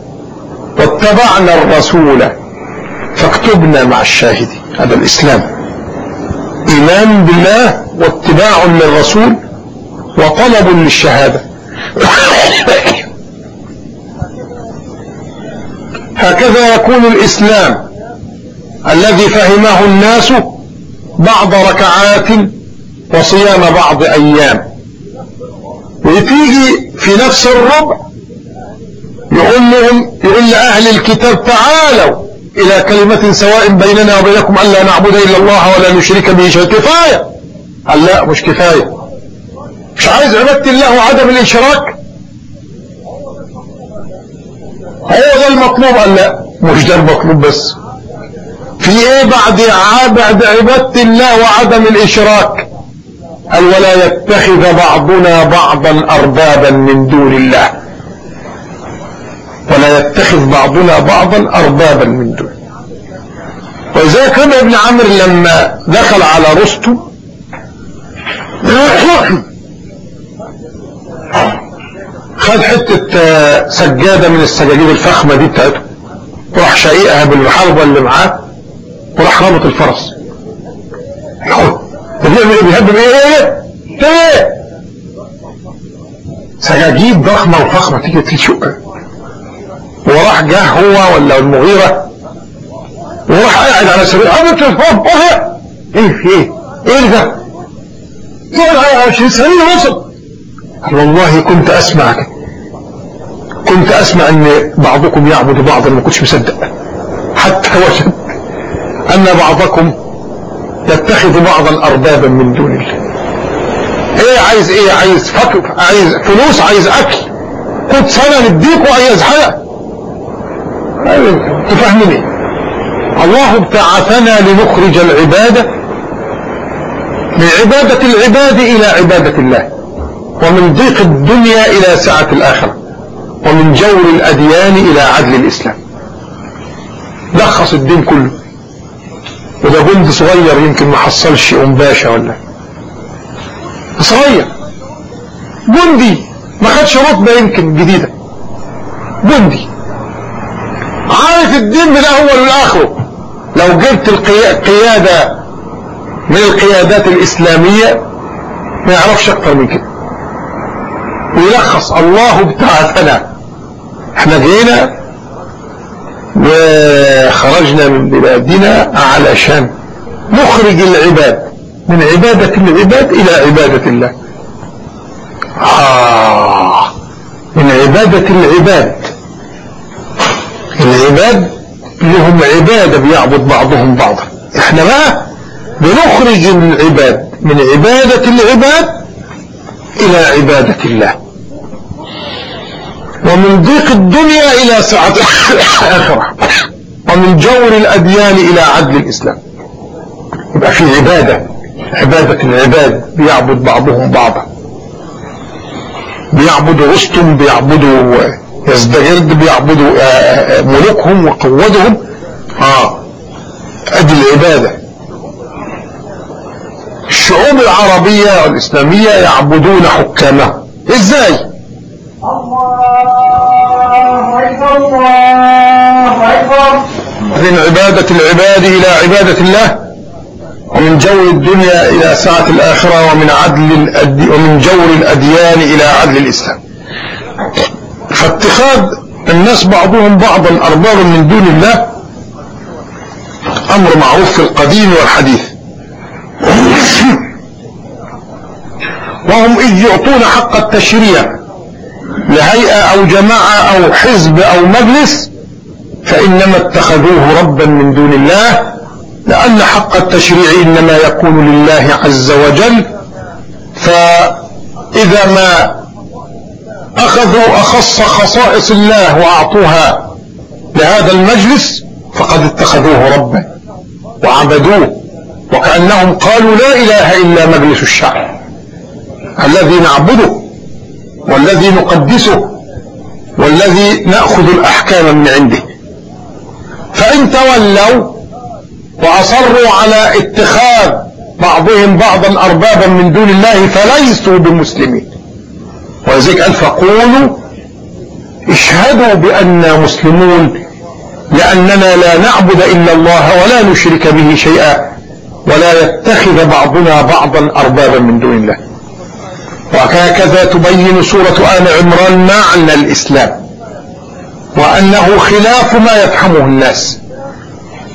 واتبعنا الرسول فاكتبنا مع الشاهدين هذا الإسلام. إيمان بالله واتباع للرسول وطلب للشهادة. هكذا يكون الإسلام الذي فهمه الناس بعض ركعات وصيام بعض أيام. وتيجي في نفس الربع. يقول لهم يقول لأهل الكتاب تعالوا إلى كلمة سواء بيننا وبينكم ألا نعبد إلا الله ولا نشرك به شيء كفاية. قال لا مش كفاية. مش عايز عبادة الله وعدم الإشراك. هو ده المطلوب؟ قال لا مش ده المطلوب بس. في إيه بعد بعد عبادة الله وعدم الإشراك؟ قال ولا يتخذ بعضنا بعضا أربابا من دون الله. ولا يتخذ بعضنا بعضا أربابا من دون. وإذا كان ابن عمرو لما دخل على رستم خد حتة سجادة من السجاجيد الفخمة دي بتاعته وراح شقيقها بالحربة اللي معاه وراح رابط الفرس. بيعمل بيهبب إيه؟ إيه؟ سجاجيد ضخمة وفخمة تيجي تشق وراح جه هو ولا المغيرة؟ وراح قاعد على سرير. عملت الفرق إيه إيه؟ إيه ده؟ تقعد على 20 سنة وصل. والله كنت أسمع كنت أسمع إن بعضكم يعبد بعضا ما كنتش مصدق. حتى وجد أن بعضكم يتخذ بعضا اربابا من دون الله. إيه عايز إيه؟ عايز فكر عايز فلوس؟ عايز أكل؟ كنت سنة نديكوا عايز حاجة تفهمني؟ الله ابتعثنا لنخرج العبادة من عبادة العباد إلى عبادة الله ومن ضيق الدنيا إلى سعة الآخرة ومن جور الأديان إلى عدل الإسلام. لخص الدين كله. وده جند صغير يمكن ما حصلش أم باشا ولا. صغير. جندي. ما خدش رتبة يمكن جديدة. جندي. عارف الدين من الأول لآخره. لو جبت القيادة من القيادات الإسلامية ما يعرفش أكتر من كده. ويلخص الله بتاعتنا. إحنا جينا وخرجنا من بلادنا علشان نخرج العباد من عبادة العباد إلى عبادة الله. آه من عبادة العباد. العباد لهم عبادة بيعبد بعضهم بعضا. إحنا بقى بنخرج العباد من عبادة العباد إلى عبادة الله. ومن ضيق الدنيا إلى سعة الآخرة. ومن جور الأديان إلى عدل الإسلام. يبقى في عبادة. عبادة العباد. بيعبد بعضهم بعضا. بيعبدوا رستم بيعبدوا يزدجرد بيعبدوا ملوكهم وقوتهم آه. أدي العبادة. الشعوب العربية والإسلامية يعبدون حكامهم إزاي؟ من عبادة العباد إلى عبادة الله ومن جور الدنيا إلى ساعة الآخرة ومن عدل ومن جور الأديان إلى عدل الإسلام. فاتخاذ الناس بعضهم بعضا أربابا من دون الله أمر معروف في القديم والحديث. وهم إذ يعطون حق التشريع لهيئة أو جماعة أو حزب أو مجلس فإنما اتخذوه ربا من دون الله لأن حق التشريع إنما يكون لله عز وجل. فإذا ما أخذوا أخص خصائص الله وأعطوها لهذا المجلس فقد اتخذوه ربا وعبدوه وكأنهم قالوا لا إله إلا مجلس الشعب الذي نعبده. والذي نقدسه والذي نأخذ الأحكام من عنده. فإن تولوا وأصروا على اتخاذ بعضهم بعضا أربابا من دون الله فليسوا بمسلمين. ولذلك قال فقولوا اشهدوا بأننا مسلمون لأننا لا نعبد إلا الله ولا نشرك به شيئا ولا يتخذ بعضنا بعضا أربابا من دون الله. وهكذا تبين سورة آل عمران معنى الإسلام وأنه خلاف ما يفهمه الناس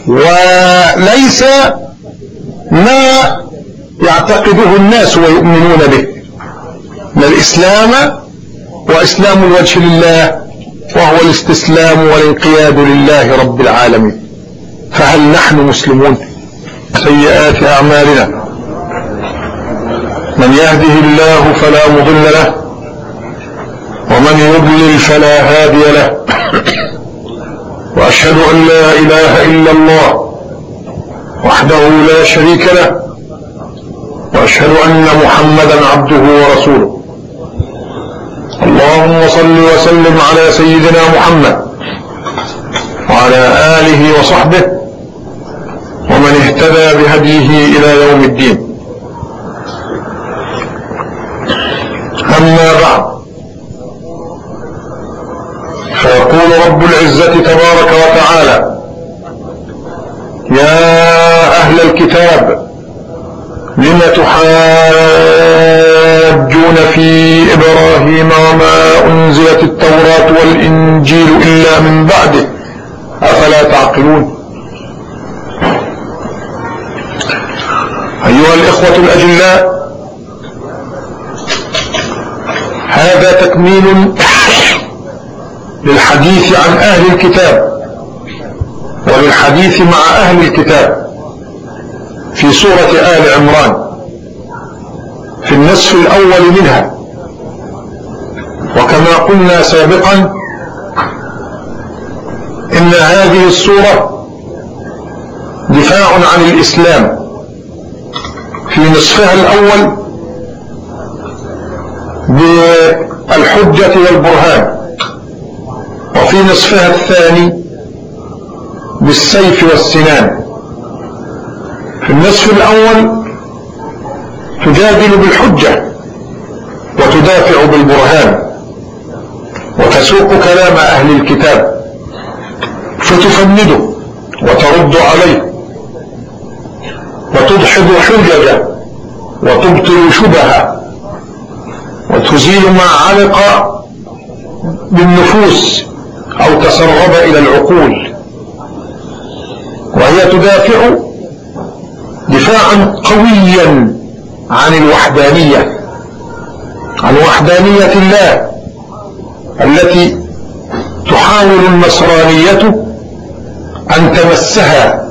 وليس ما يعتقده الناس ويؤمنون به ان الإسلام وإسلام الوجه لله وهو الاستسلام والانقياد لله رب العالمين فهل نحن مسلمون سيئات أعمالنا؟ من يهده الله فلا مضل له ومن يضلل فلا هادي له. وأشهد أن لا إله إلا الله وحده لا شريك له وأشهد أن محمدا عبده ورسوله. اللهم صل وسلم على سيدنا محمد وعلى آله وصحبه ومن اهتدى بهديه إلى يوم الدين. اما بعد فيقول رب العزة تبارك وتعالى يا أهل الكتاب لم تحاجون في إبراهيم وما أنزلت التوراة والإنجيل إلا من بعده؟ أفلا تعقلون؟ أيها الإخوة الأجلاء هذا تكميل للحديث عن أهل الكتاب وللحديث مع أهل الكتاب في سورة آل عمران في النصف الأول منها. وكما قلنا سابقا إن هذه السورة دفاع عن الإسلام. في نصفها الأول بالحجة والبرهان. وفي نصفها الثاني بالسيف والسنان. في النصف الأول تجادل بالحجة وتدافع بالبرهان وتسوق كلام أهل الكتاب فتفنده وترد عليه وتدحض حججه وتبطل شبهه. وتزيل ما علق بالنفوس أو تسرب إلى العقول. وهي تدافع دفاعا قويا عن الوحدانية عن وحدانية الله التي تحاول النصرانية أن تمسها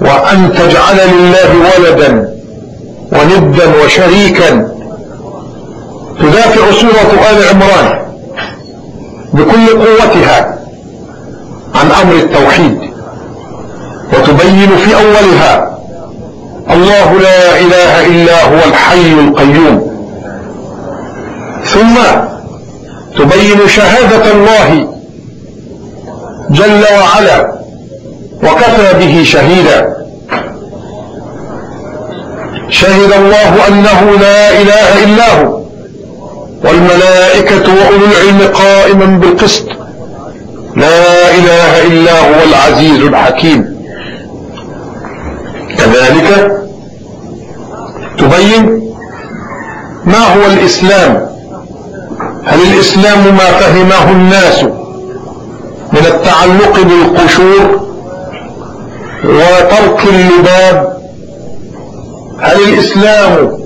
وأن تجعل لله ولدا وندا وشريكا تدافع سورة آل عمران بكل قوتها عن أمر التوحيد وتبين في أولها الله لا إله إلا هو الحي القيوم. ثم تبين شهادة الله جل وعلا وكفى به شهيدا. شهد الله أنه لا إله إلا هو. والملائكة وأولو العلم قائما بالقسط. لا إله إلا هو العزيز الحكيم. كذلك تبين ما هو الإسلام. هل الإسلام ما فهمه الناس من التعلق بالقشور وترك اللباب؟ هل الإسلام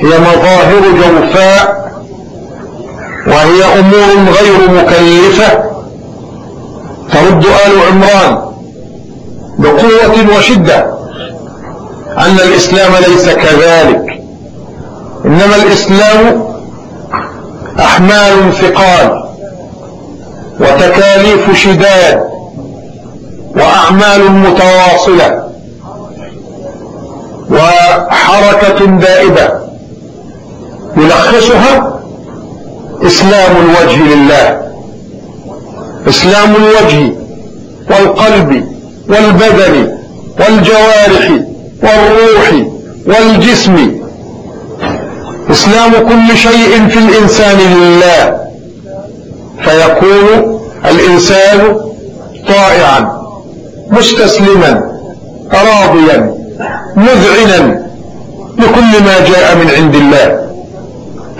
هي مظاهر جوفاء وهي أمور غير مكلفة. ترد آل عمران بقوة وشدة أن الإسلام ليس كذلك. إنما الإسلام أحمال ثقال وتكاليف شداد وأعمال متواصلة وحركة دائبة. يلخصها إسلام الوجه لله. إسلام الوجه والقلب والبدن والجوارح والروح والجسم. إسلام كل شيء في الإنسان لله. فيكون الإنسان طائعا مستسلما راضيا مذعنا لكل ما جاء من عند الله.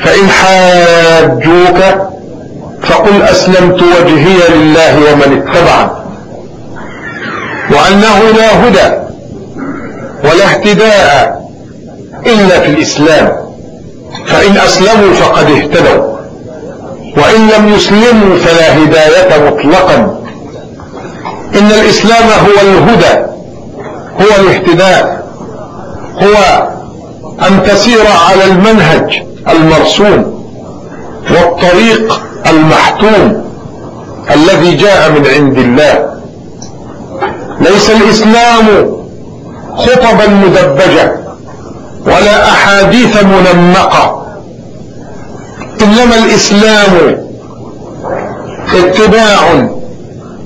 فإن حاجوك فقل أسلمت وجهي لله ومن اتبعني. وأنه لا هدى ولا اهتداء إلا في الإسلام. فإن أسلموا فقد اهتدوا. وإن لم يسلموا فلا هداية مطلقا. إن الإسلام هو الهدى هو الاهتداء هو أن تسير على المنهج. المرسوم والطريق المحتوم الذي جاء من عند الله. ليس الإسلام خطبا مدبجة ولا أحاديث منمقة. إنما الإسلام اتباع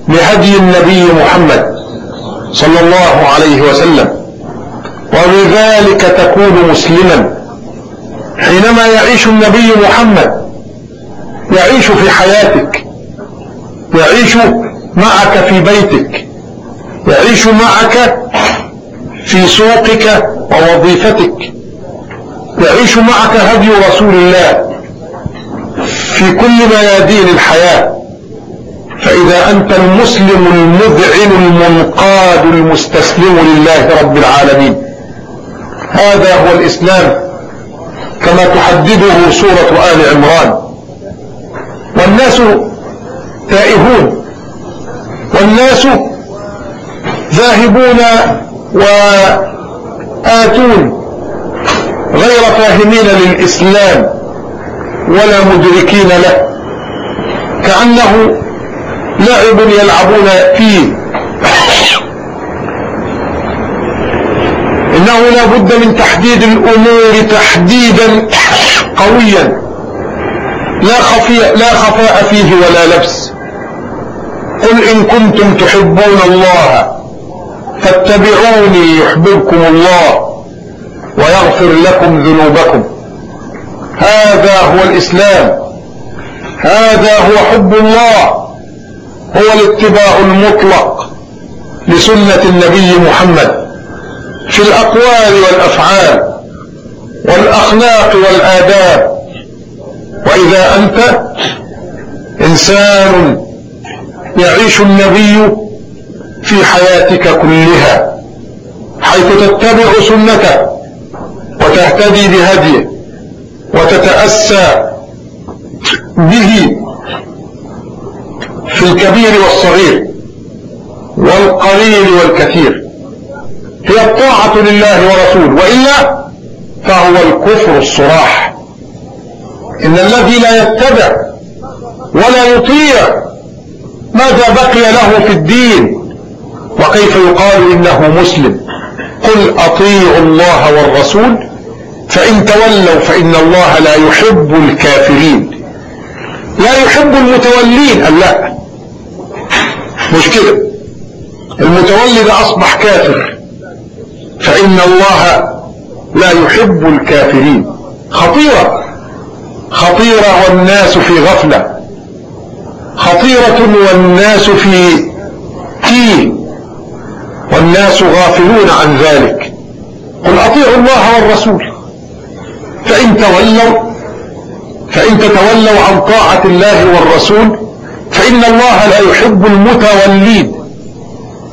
لهدي النبي محمد صلى الله عليه وسلم وبذلك تكون مسلما. حينما يعيش النبي محمد يعيش في حياتك يعيش معك في بيتك يعيش معك في سوقك ووظيفتك يعيش معك هدي رسول الله في كل ميادين الحياة. فإذا أنت المسلم المذعن المنقاد المستسلم لله رب العالمين. هذا هو الإسلام. كما تحدده سورة آل عمران. والناس تائهون. والناس ذاهبون وآتون. غير فاهمين للإسلام ولا مدركين له. كأنه لعب يلعبون فيه. إنه لا بد من تحديد الأمور تحديدا قويا. لا خفي لا خفاء فيه ولا لبس. قل إن كنتم تحبون الله فاتبعوني يحببكم الله ويغفر لكم ذنوبكم. هذا هو الإسلام. هذا هو حب الله. هو الاتباع المطلق لسنة النبي محمد. في الأقوال والأفعال والأخلاق والآداب. وإذا أنت إنسان يعيش النبي في حياتك كلها حيث تتبع سنته وتهتدي بهديه وتتأسى به في الكبير والصغير والقليل والكثير. هي الطاعة لله ورسوله وإلا فهو الكفر الصراح. إن الذي لا يتبع ولا يطيع ماذا بقي له في الدين؟ وكيف يقال إنه مسلم؟ قل أطيعوا الله والرسول فإن تولوا فإن الله لا يحب الكافرين. لا يحب المتولين لا؟ مش كده المتولي ده أصبح كافر. فإن الله لا يحب الكافرين. خطيرة. خطيرة والناس في غفلة. خطيرة والناس في تيه. والناس غافلون عن ذلك. قل أطيعوا الله والرسول. فإن تولوا فإن تتولوا عن طاعة الله والرسول فإن الله لا يحب المتولين.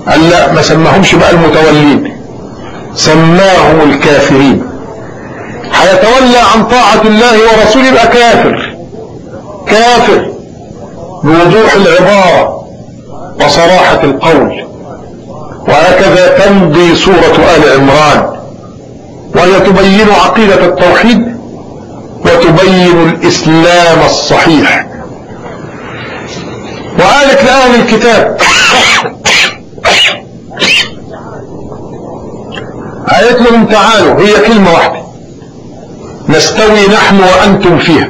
قال لا ما سماهمش بقى المتولين. سماهم الكافرين. هيتولى عن طاعة الله ورسوله يبقى كافر. كافر بوضوح العبارة وصراحة القول. وهكذا تمضي سورة آل عمران. وهي تبين عقيدة التوحيد وتبين الإسلام الصحيح. وقالت لأهل الكتاب. قالت لهم تعالوا هي كلمة واحدة. نستوي نحن وأنتم فيها.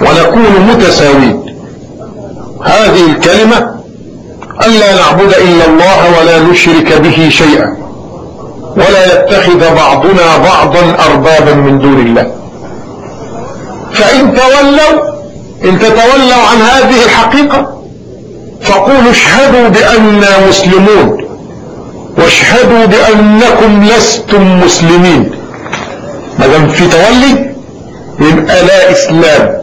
ونكون متساوين هذه الكلمة ألا نعبد إلا الله ولا نشرك به شيئا. ولا يتخذ بعضنا بعضا أربابا من دون الله. فإن تولوا إن تتولوا عن هذه الحقيقة فقولوا اشهدوا بأننا مسلمون. واشهدوا بأنكم لستم مسلمين. ما دام في تولي يبقى لا إسلام.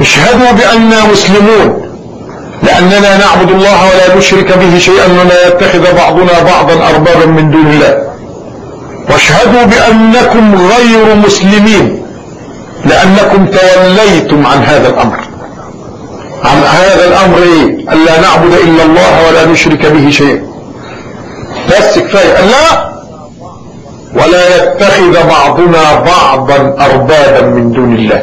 اشهدوا بأننا مسلمون. لأننا نعبد الله ولا نشرك به شيئا ولا يتخذ بعضنا بعضا أربابا من دون الله. واشهدوا بأنكم غير مسلمين. لأنكم توليتم عن هذا الأمر. عن هذا الأمر إيه؟ ألا نعبد إلا الله ولا نشرك به شيئا. بس كفاية لا ولا يتخذ بعضنا بعضا أربابا من دون الله.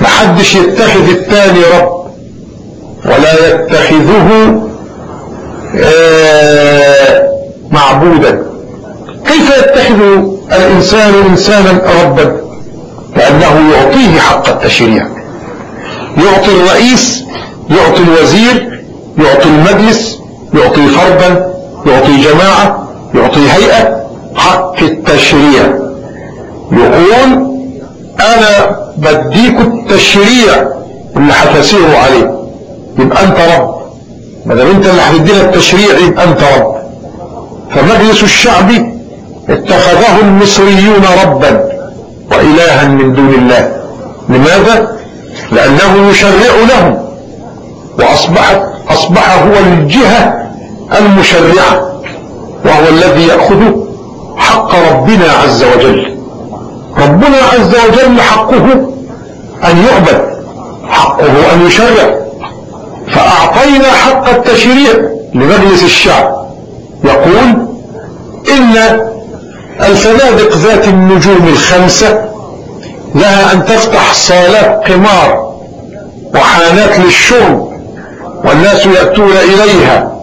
محدش يتخذ الثاني رب. ولا يتخذه آه معبودا. كيف يتخذ الإنسان إنسانا ربا؟ لأنه يعطيه حق التشريع. يعطي الرئيس يعطي الوزير يعطي المجلس يعطي فردا يعطي جماعة يعطي هيئة حق التشريع. يقول أنا بديك التشريع اللي هتسيروا عليه يبقى أنت رب. ما دام أنت اللي هتدينا التشريع يبقى أنت رب. فمجلس الشعب اتخذه المصريون ربا وإلها من دون الله. لماذا؟ لأنه يشرع لهم. وأصبحت أصبح هو الجهة المشرعة وهو الذي يأخذ حق ربنا عز وجل. ربنا عز وجل حقه أن يعبد حقه أن يشرع. فأعطينا حق التشريع لمجلس الشعب. يقول إن الفنادق ذات النجوم الخمسة لها أن تفتح صالات قمار وحانات للشرب والناس يأتون إليها.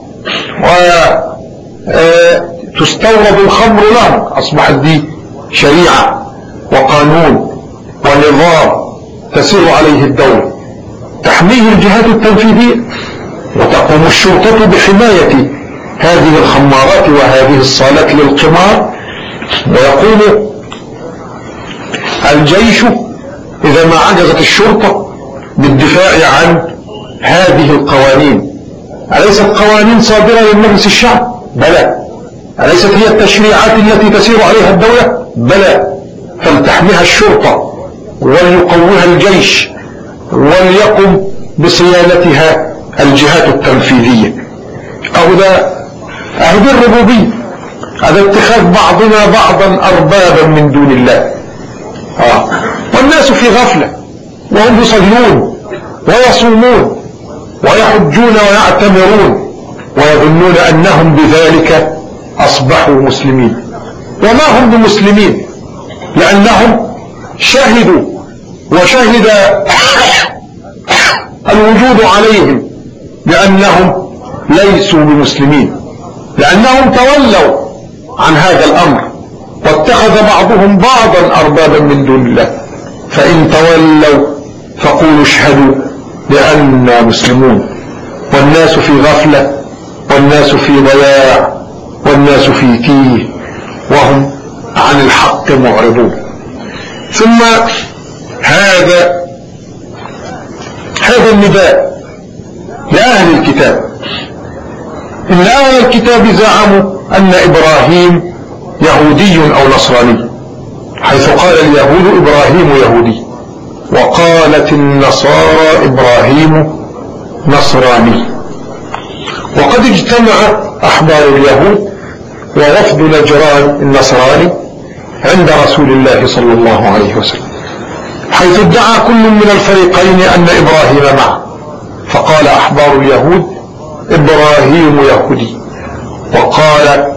وتستورد الخمر لهم. أصبحت دي شريعة وقانون ونظام تسير عليه الدولة. تحميه الجهات التنفيذية وتقوم الشرطة بحماية هذه الخمارات وهذه الصالات للقمار. ويقول الجيش إذا ما عجزت الشرطة بالدفاع عن هذه القوانين. أليست قوانين صادرة من مجلس الشعب؟ بلى. أليست هي التشريعات التي تسير عليها الدولة؟ بلى. فلتحميها الشرطة وليقويها الجيش وليقم بصيانتها الجهات التنفيذية. أو ده أهو الربوبية. هذا اتخاذ بعضنا بعضا أربابا من دون الله. آه. والناس في غفلة. وهم يصلون ويصومون. ويحجون ويعتمرون ويظنون أنهم بذلك أصبحوا مسلمين. وما هم بمسلمين؟ لأنهم شهدوا وشهد الوجود عليهم بأنهم ليسوا بمسلمين. لأنهم تولوا عن هذا الأمر واتخذ بعضهم بعضا أربابا من دون الله. فإن تولوا فقولوا اشهدوا. بأننا مسلمون والناس في غفلة والناس في ضياع والناس في تيه وهم عن الحق معرضون. ثم هذا هذا النداء لأهل الكتاب. إن أهل الكتاب زعموا أن إبراهيم يهودي أو نصراني حيث قال اليهود إبراهيم يهودي. وقالت النصارى إبراهيم نصراني. وقد اجتمع أحبار اليهود ووفد نجران النصراني عند رسول الله صلى الله عليه وسلم حيث ادعى كل من الفريقين أن إبراهيم معه. فقال أحبار اليهود إبراهيم يهودي. وقال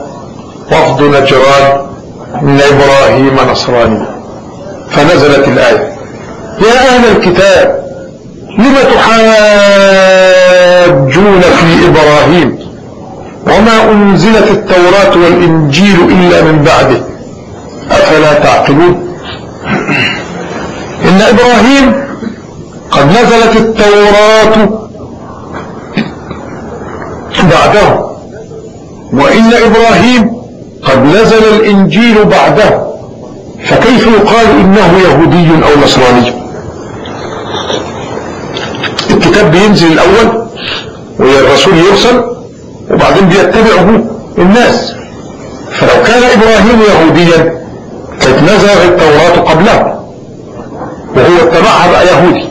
وفد نجران إن إبراهيم نصراني. فنزلت الآية. يا أهل الكتاب لم تحاجون في إبراهيم؟ وما أنزلت التوراة والإنجيل إلا من بعده. أفلا تعقلون؟ إن إبراهيم قد نزلت التوراة بعده وإن إبراهيم قد نزل الإنجيل بعده. فكيف يقال إنه يهودي أو نصراني؟ الكتاب بينزل الأول والرسول يرسل وبعدين بيتبعه الناس. فلو كان إبراهيم يهوديا كانت نزلت التوراة قبله وهو اتبعها بقى يهودي.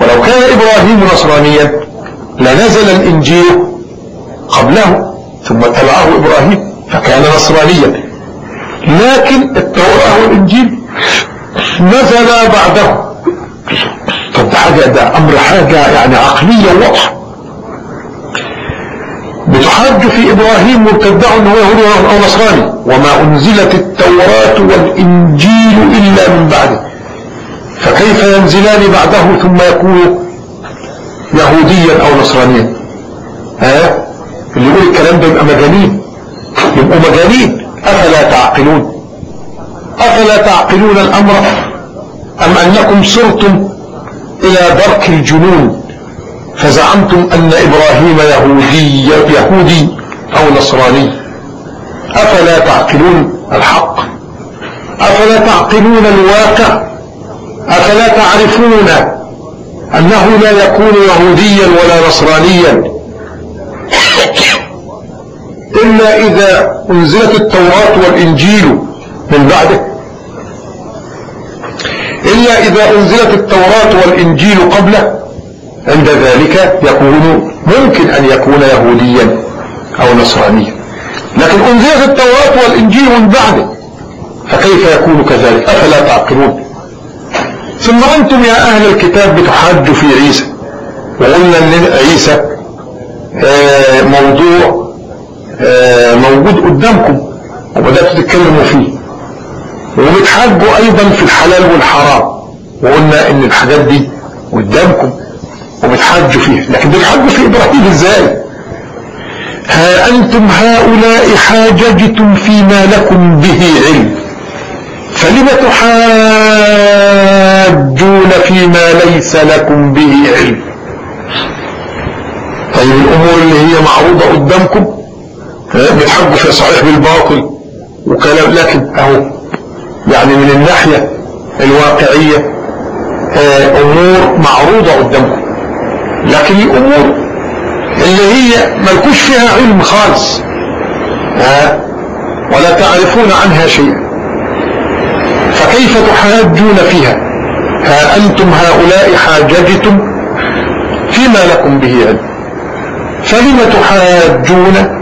ولو كان إبراهيم نصرانيا لنزل الإنجيل قبله ثم تبعه إبراهيم فكان نصرانيا. لكن التوراة والإنجيل نزل بعده. طب حاجة ده أمر حاجة يعني عقلية واضحة. بتحاج في إبراهيم وبتدعوا أنه يهودي أو نصراني وما أنزلت التوراة والإنجيل إلا من بعده. فكيف ينزلان بعده ثم يكون يهوديا أو نصرانيا؟ ها؟ اللي يقول الكلام ده يبقى مجانين. يبقوا مجانين. أفلا تعقلون؟ أفلا تعقلون الأمر أم أنكم صرتم إلى درك الجنون فزعمتم أن إبراهيم يهودي يهودي أو نصراني. أفلا تعقلون الحق؟ أفلا تعقلون الواقع؟ أفلا تعرفون أنه لا يكون يهوديا ولا نصرانيا؟ إلا إذا أنزلت التوراة والإنجيل من بعده. إلا إذا أنزلت التوراة والإنجيل قبله. عند ذلك يكون ممكن أن يكون يهوديا أو نصرانيا. لكن أنزلت التوراة والإنجيل من بعده فكيف يكون كذلك؟ أفلا تعقلون. ثم أنتم يا أهل الكتاب بتحاجوا في عيسى. وقلنا أن عيسى آه، موضوع آه، موجود قدامكم وبدأتوا تتكلموا فيه. وبتحاجوا أيضا في الحلال والحرام. وقلنا أن الحاجات دي قدامكم وبتحاجوا فيها. لكن بتحاجوا في إبراهيم إزاي؟ ها أنتم هؤلاء حاججتم فيما لكم به علم. فلم تحاجون فيما ليس لكم به علم؟ طيب الأمور اللي هي معروضة قدامكم بتحجوا في صحيح بالباطل وكلام. لكن أهو يعني من الناحية الواقعية آه، أمور معروضة قدامكم. لكن الأمور اللي هي ملكوش فيها علم خالص. ها ولا تعرفون عنها شيئا. فكيف تحاجون فيها؟ ها أنتم هؤلاء حاججتم فيما لكم به علم. فلم تحاجون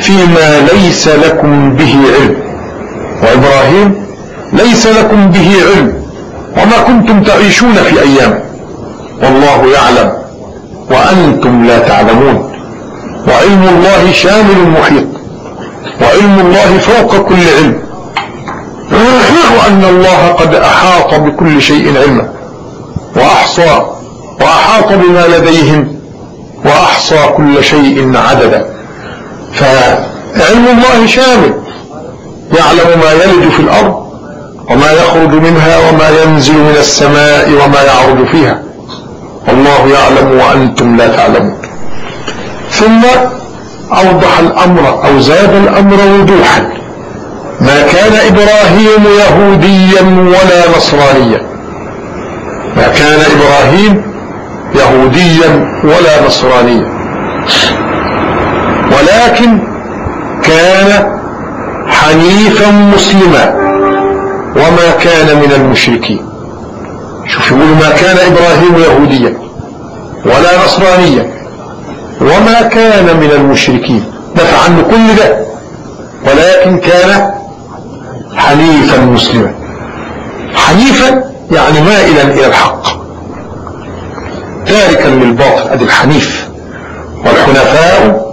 فيما ليس لكم به علم؟ وإبراهيم ليس لكم به علم وما كنتم تعيشون في ايامه والله يعلم وأنتم لا تعلمون. وعلم الله شامل محيط. وعلم الله فوق كل علم. وأن الله قد أحاط بكل شيء علما. وأحصى وأحاط بما لديهم. وأحصى كل شيء عددا. فعلم الله شامل. يعلم ما يلج في الأرض. وما يخرج منها وما ينزل من السماء وما يعرض فيها. والله يعلم وأنتم لا تعلمون. ثم أوضح الأمر أو زاد الأمر وضوحا. ما كان إبراهيم يهوديا ولا نصرانيا. ما كان إبراهيم يهوديا ولا نصرانيا. ولكن كان حنيفا مسلما. وما كان من المشركين. شوف يقول ما كان إبراهيم يهوديا ولا نصرانيا. وما كان من المشركين. دفع عنه كل ده ولكن كان حنيفا مسلما. حنيفا يعني مائلا إلى الحق. تاركا للباطل أدي الحنيف. والحنفاء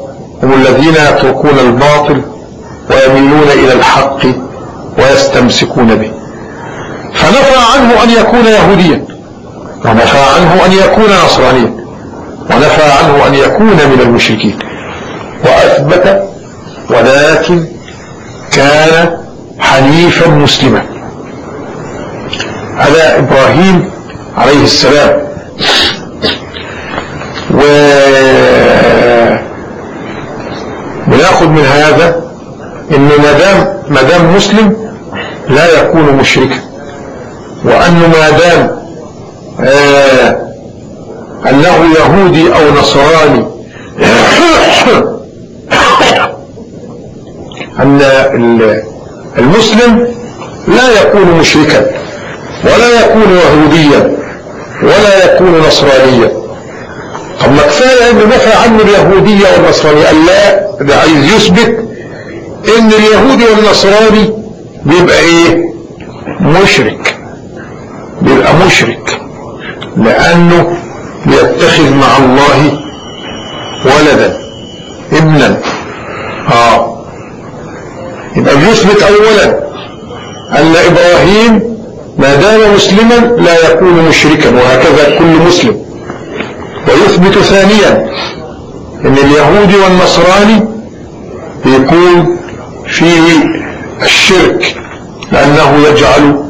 هم الذين يتركون الباطل ويميلون إلى الحق ويستمسكون به. فنفى عنه أن يكون يهوديا ونفى عنه أن يكون نصرانيا ونفى عنه أن يكون من المشركين. وأثبت ولكن كان حنيفا مسلما. هذا إبراهيم عليه السلام. و ونأخذ من هذا دام ما دام مسلم لا يكون مشركا. وانه ما دام آه أنه يهودي أو نصراني أن المسلم لا يكون مشركا ولا يكون يهوديا ولا يكون نصرانيا. طب ما كفاية إنه نفى عنه اليهودية والنصرانية. لا ده عايز يثبت إن اليهودي والنصراني بيبقى إيه؟ مشرك. بيبقى مشرك. لأنه بيتخذ مع الله ولدا ابنا. آه. يبقى بيثبت اولا أن إبراهيم ما دام مسلما لا يكون مشركا وهكذا كل مسلم. ويثبت ثانيا إن اليهودي والنصراني يكون فيه الشرك لأنه يجعل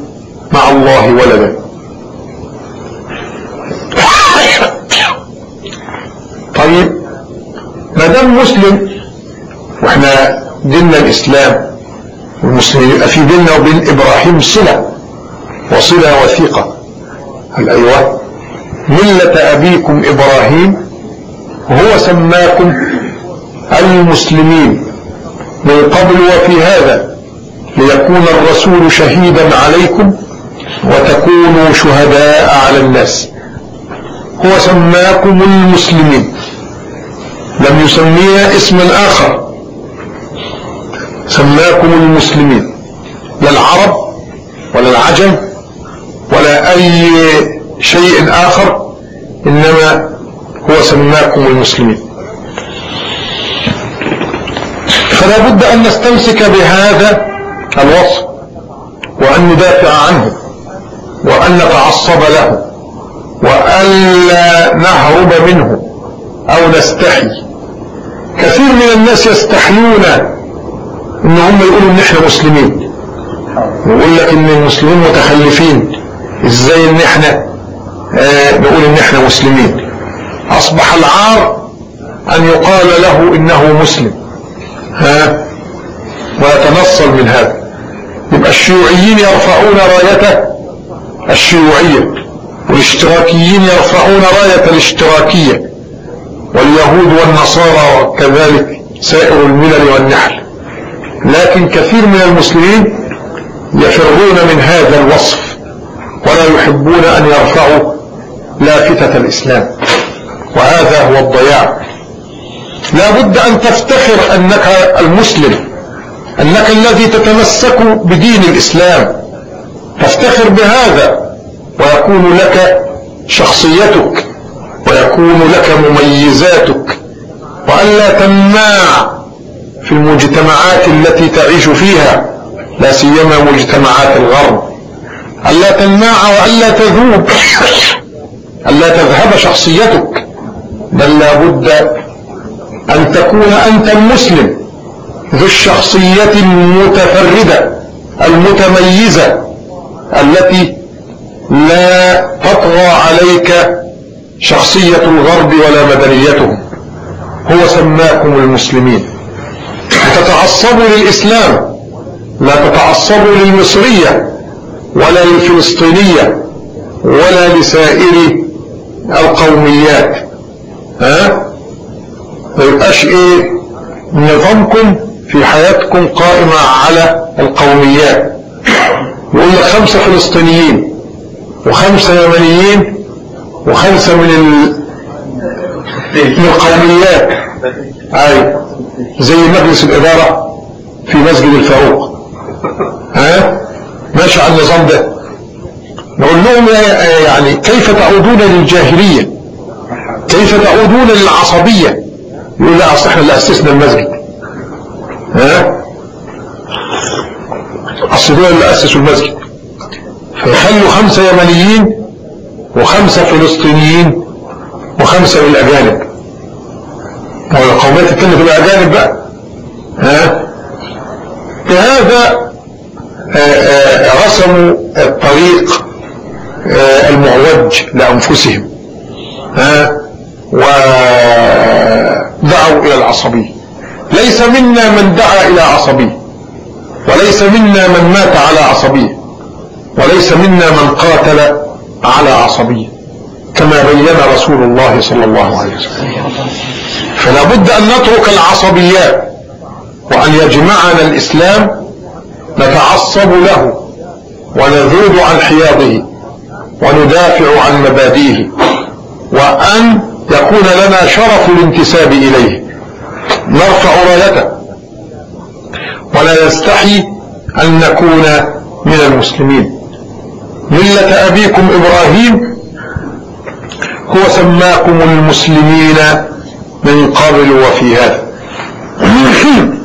مع الله ولدا. طيب ما دام مسلم وإحنا ديننا الإسلام والمسلمين يبقى في بيننا وبين إبراهيم صلة وصلة وثيقة. هل أيوه. ملة أبيكم إبراهيم هو سماكم المسلمين من قبل وفي هذا ليكون الرسول شهيدا عليكم وتكونوا شهداء على الناس. هو سماكم المسلمين. لم يسمينا اسما اخر سماكم المسلمين. لا العرب ولا العجم ولا أي شيء آخر إنما هو سماكم المسلمين. فلا بد أن نستمسك بهذا الوصف وأن ندافع عنه. وأن نتعصب له والا نهرب منه أو نستحي. كثير من الناس يستحيون ان هم يقولوا إن إحنا مسلمين. ويقول لك إن المسلمين متخلفين. إزاي إن إحنا؟ آه نقول إن إحنا مسلمين. أصبح العار أن يقال له إنه مسلم. ها؟ ويتنصل من هذا. يبقى الشيوعيين يرفعون رايته الشيوعية والاشتراكيين يرفعون راية الاشتراكية واليهود والنصارى وكذلك سائر الملل والنحل. لكن كثير من المسلمين يفرون من هذا الوصف ولا يحبون أن يرفعوا لافتة الإسلام. وهذا هو الضياع. لا بد أن تفتخر أنك المسلم أنك الذي تتمسك بدين الإسلام. تفتخر بهذا ويكون لك شخصيتك ويكون لك مميزاتك وألا تماع في المجتمعات التي تعيش فيها لا سيما مجتمعات الغرب. ألا تماع وألا تذوب ألا تذهب شخصيتك بل لا بد أن تكون أنت المسلم ذو الشخصية المتفردة المتميزة. التي لا تطغى عليك شخصية الغرب ولا مدنيتهم. هو سماكم المسلمين. تتعصبوا للإسلام لا تتعصبوا للمصرية ولا للفلسطينية ولا لسائر القوميات. ها؟ ما يبقاش إيه؟ نظامكم في حياتكم قائمة على القوميات. لك خمسة فلسطينيين وخمسة يمنيين وخمسة من ال... من القوميات أي زي مجلس الإدارة في مسجد الفاروق. ها؟ ماشي على النظام ده. نقول لهم يعني كيف تعودون للجاهلية؟ كيف تعودون للعصبية؟ يقول لا أصل إحنا اللي أسسنا المسجد. ها؟ اصل دول اللي اسسوا المسجد فيخلوا خمسة يمنيين وخمسة فلسطينيين وخمسة من الأجانب والقومية تتكلم في الأجانب بقى. ها؟ بهذا رسموا الطريق المعوج لأنفسهم. ها؟ ودعوا إلى العصبية. ليس منا من دعا إلى عصبية. وليس منا من مات على عصبية. وليس منا من قاتل على عصبية. كما بين رسول الله صلى الله عليه وسلم. فلا بد أن نترك العصبيات وأن يجمعنا الإسلام نتعصب له ونذود عن حياضه وندافع عن مبادئه وأن يكون لنا شرف الانتساب إليه. نرفع رايته. ولا يستحي أن نكون من المسلمين. ملة أبيكم إبراهيم هو سماكم المسلمين من قبل وفي هذا.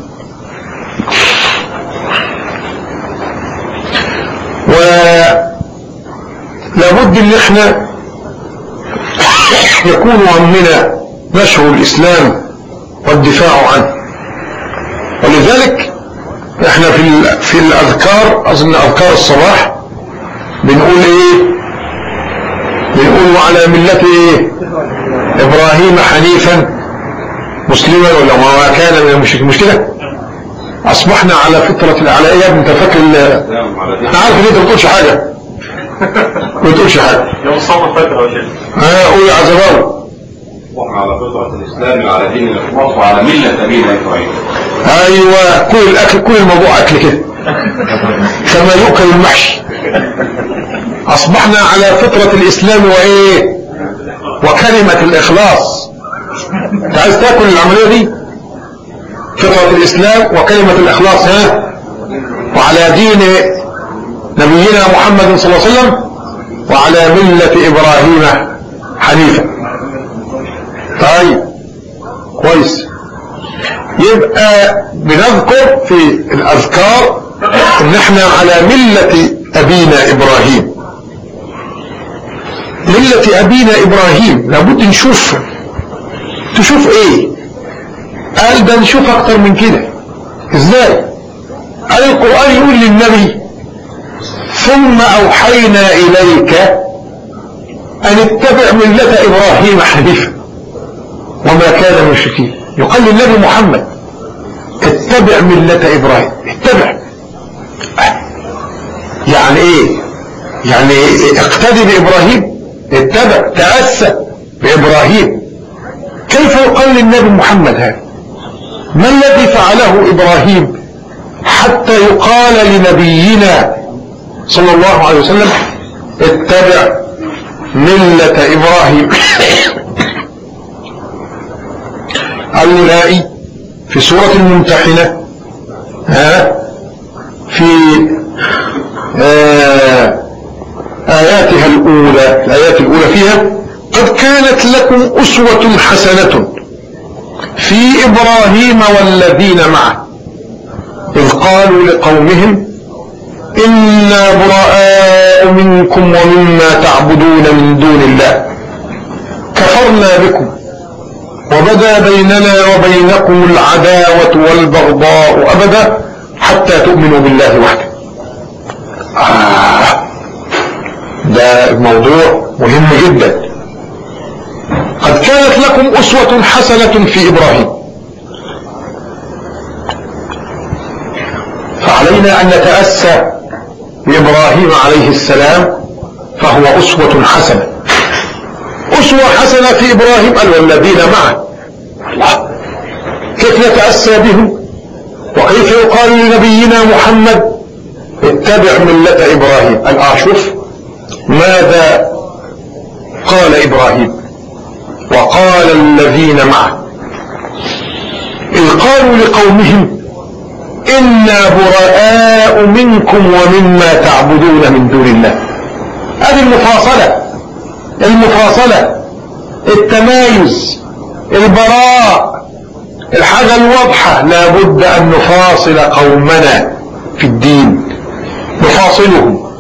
ولابد إن إحنا يكون همنا نشر الإسلام والدفاع عنه. ولذلك إحنا في في الأذكار أظن أذكار الصباح بنقول إيه؟ بنقول وعلى ملة إيه إبراهيم حنيفا مسلما ولا ما كان من المشركين؟ مش كده؟ أصبحنا على فطرة على إيه أنت فاكر أنا عارف إن أنت ما بتقولش حاجة. ما بتقولش حاجة. يوم يا شيخ. ها قول يا عزباوي وإحنا على فطرة الإسلام وعلى دين الإخلاص وعلى ملة أبينا إبراهيم أيوه كل الاكل كل الموضوع أكل كده. كما يؤكل المحشي. أصبحنا على فطرة الإسلام وإيه؟ وكلمة الإخلاص. أنت عايز تأكل العملية دي؟ فطرة الإسلام وكلمة الإخلاص ها؟ وعلى دين نبينا محمد صلى الله عليه وسلم وعلى ملة إبراهيم حنيفا. طيب. كويس. يبقى بنذكر في الأذكار إن إحنا على ملة أبينا إبراهيم. ملة أبينا إبراهيم. لابد نشوف. تشوف إيه؟ قال ده نشوف أكتر من كده. إزاي؟ قال القرآن يقول للنبي ثم أوحينا إليك أن اتبع ملة إبراهيم حنيفا. وما كان المشركين يقال للنبي محمد اتبع ملة إبراهيم. اتبع. يعني إيه؟ يعني اقتدي بإبراهيم. اتبع. تأسى بإبراهيم. كيف يقال للنبي محمد هذا؟ ما الذي فعله إبراهيم حتى يقال لنبينا صلى الله عليه وسلم اتبع ملة إبراهيم؟ الولائي في سورة الممتحنة ها في آه آياتها الأولى الآيات الأولى فيها قد كانت لكم أسوة حسنة في إبراهيم والذين معه. إذ قالوا لقومهم إنا براء منكم ومما تعبدون من دون الله. كفرنا بكم. وبدا بيننا وبينكم العداوة والبغضاء أبدا حتى تؤمنوا بالله وحده. آه. ده موضوع مهم جدا. قد كانت لكم أسوة حسنة في إبراهيم. فعلينا أن نتأسى بإبراهيم عليه السلام فهو أسوة حسنة. أسوة حسنة في إبراهيم قال والذين معه. كيف نتأسى بهم؟ وكيف يقال لنبينا محمد؟ اتبع ملة إبراهيم. قال آه شوف ماذا قال إبراهيم. وقال الذين معه. إذ قالوا لقومهم إنا براء منكم ومما تعبدون من دون الله. هذه المفاصلة. المفاصلة التمايز البراء الحاجة الواضحة لابد أن نفاصل قومنا في الدين. نفاصلهم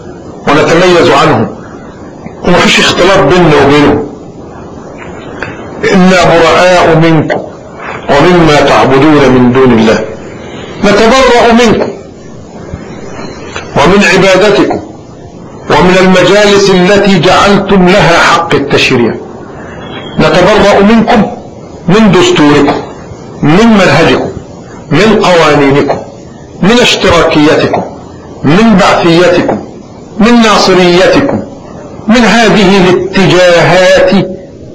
ونتميز عنهم. وما فيش اختلاط بيننا وبينهم. إنا براء منكم ومما تعبدون من دون الله. نتبرأ منكم ومن عبادتكم. ومن المجالس التي جعلتم لها حق التشريع. نتبرأ منكم من دستوركم من منهجكم من قوانينكم من اشتراكيتكم من بعثيتكم من ناصريتكم من هذه الاتجاهات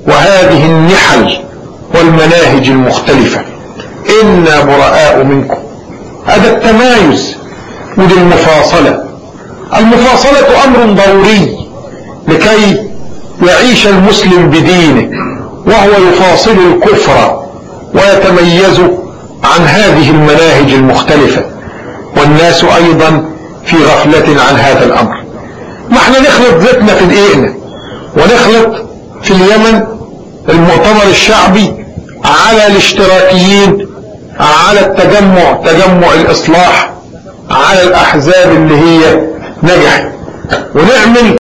وهذه النحل والمناهج المختلفة. إنا براء منكم. هذا التمايز ودي المفاصلة. المفاصلة أمر ضروري لكي يعيش المسلم بدينه وهو يفاصل الكفر ويتميز عن هذه المناهج المختلفة والناس أيضا في غفلة عن هذا الأمر. إحنا نخلط ذاتنا في دقيقنا ونخلط في اليمن المؤتمر الشعبي على الاشتراكيين على التجمع تجمع الإصلاح على الأحزاب اللي هي نجحت ونعمل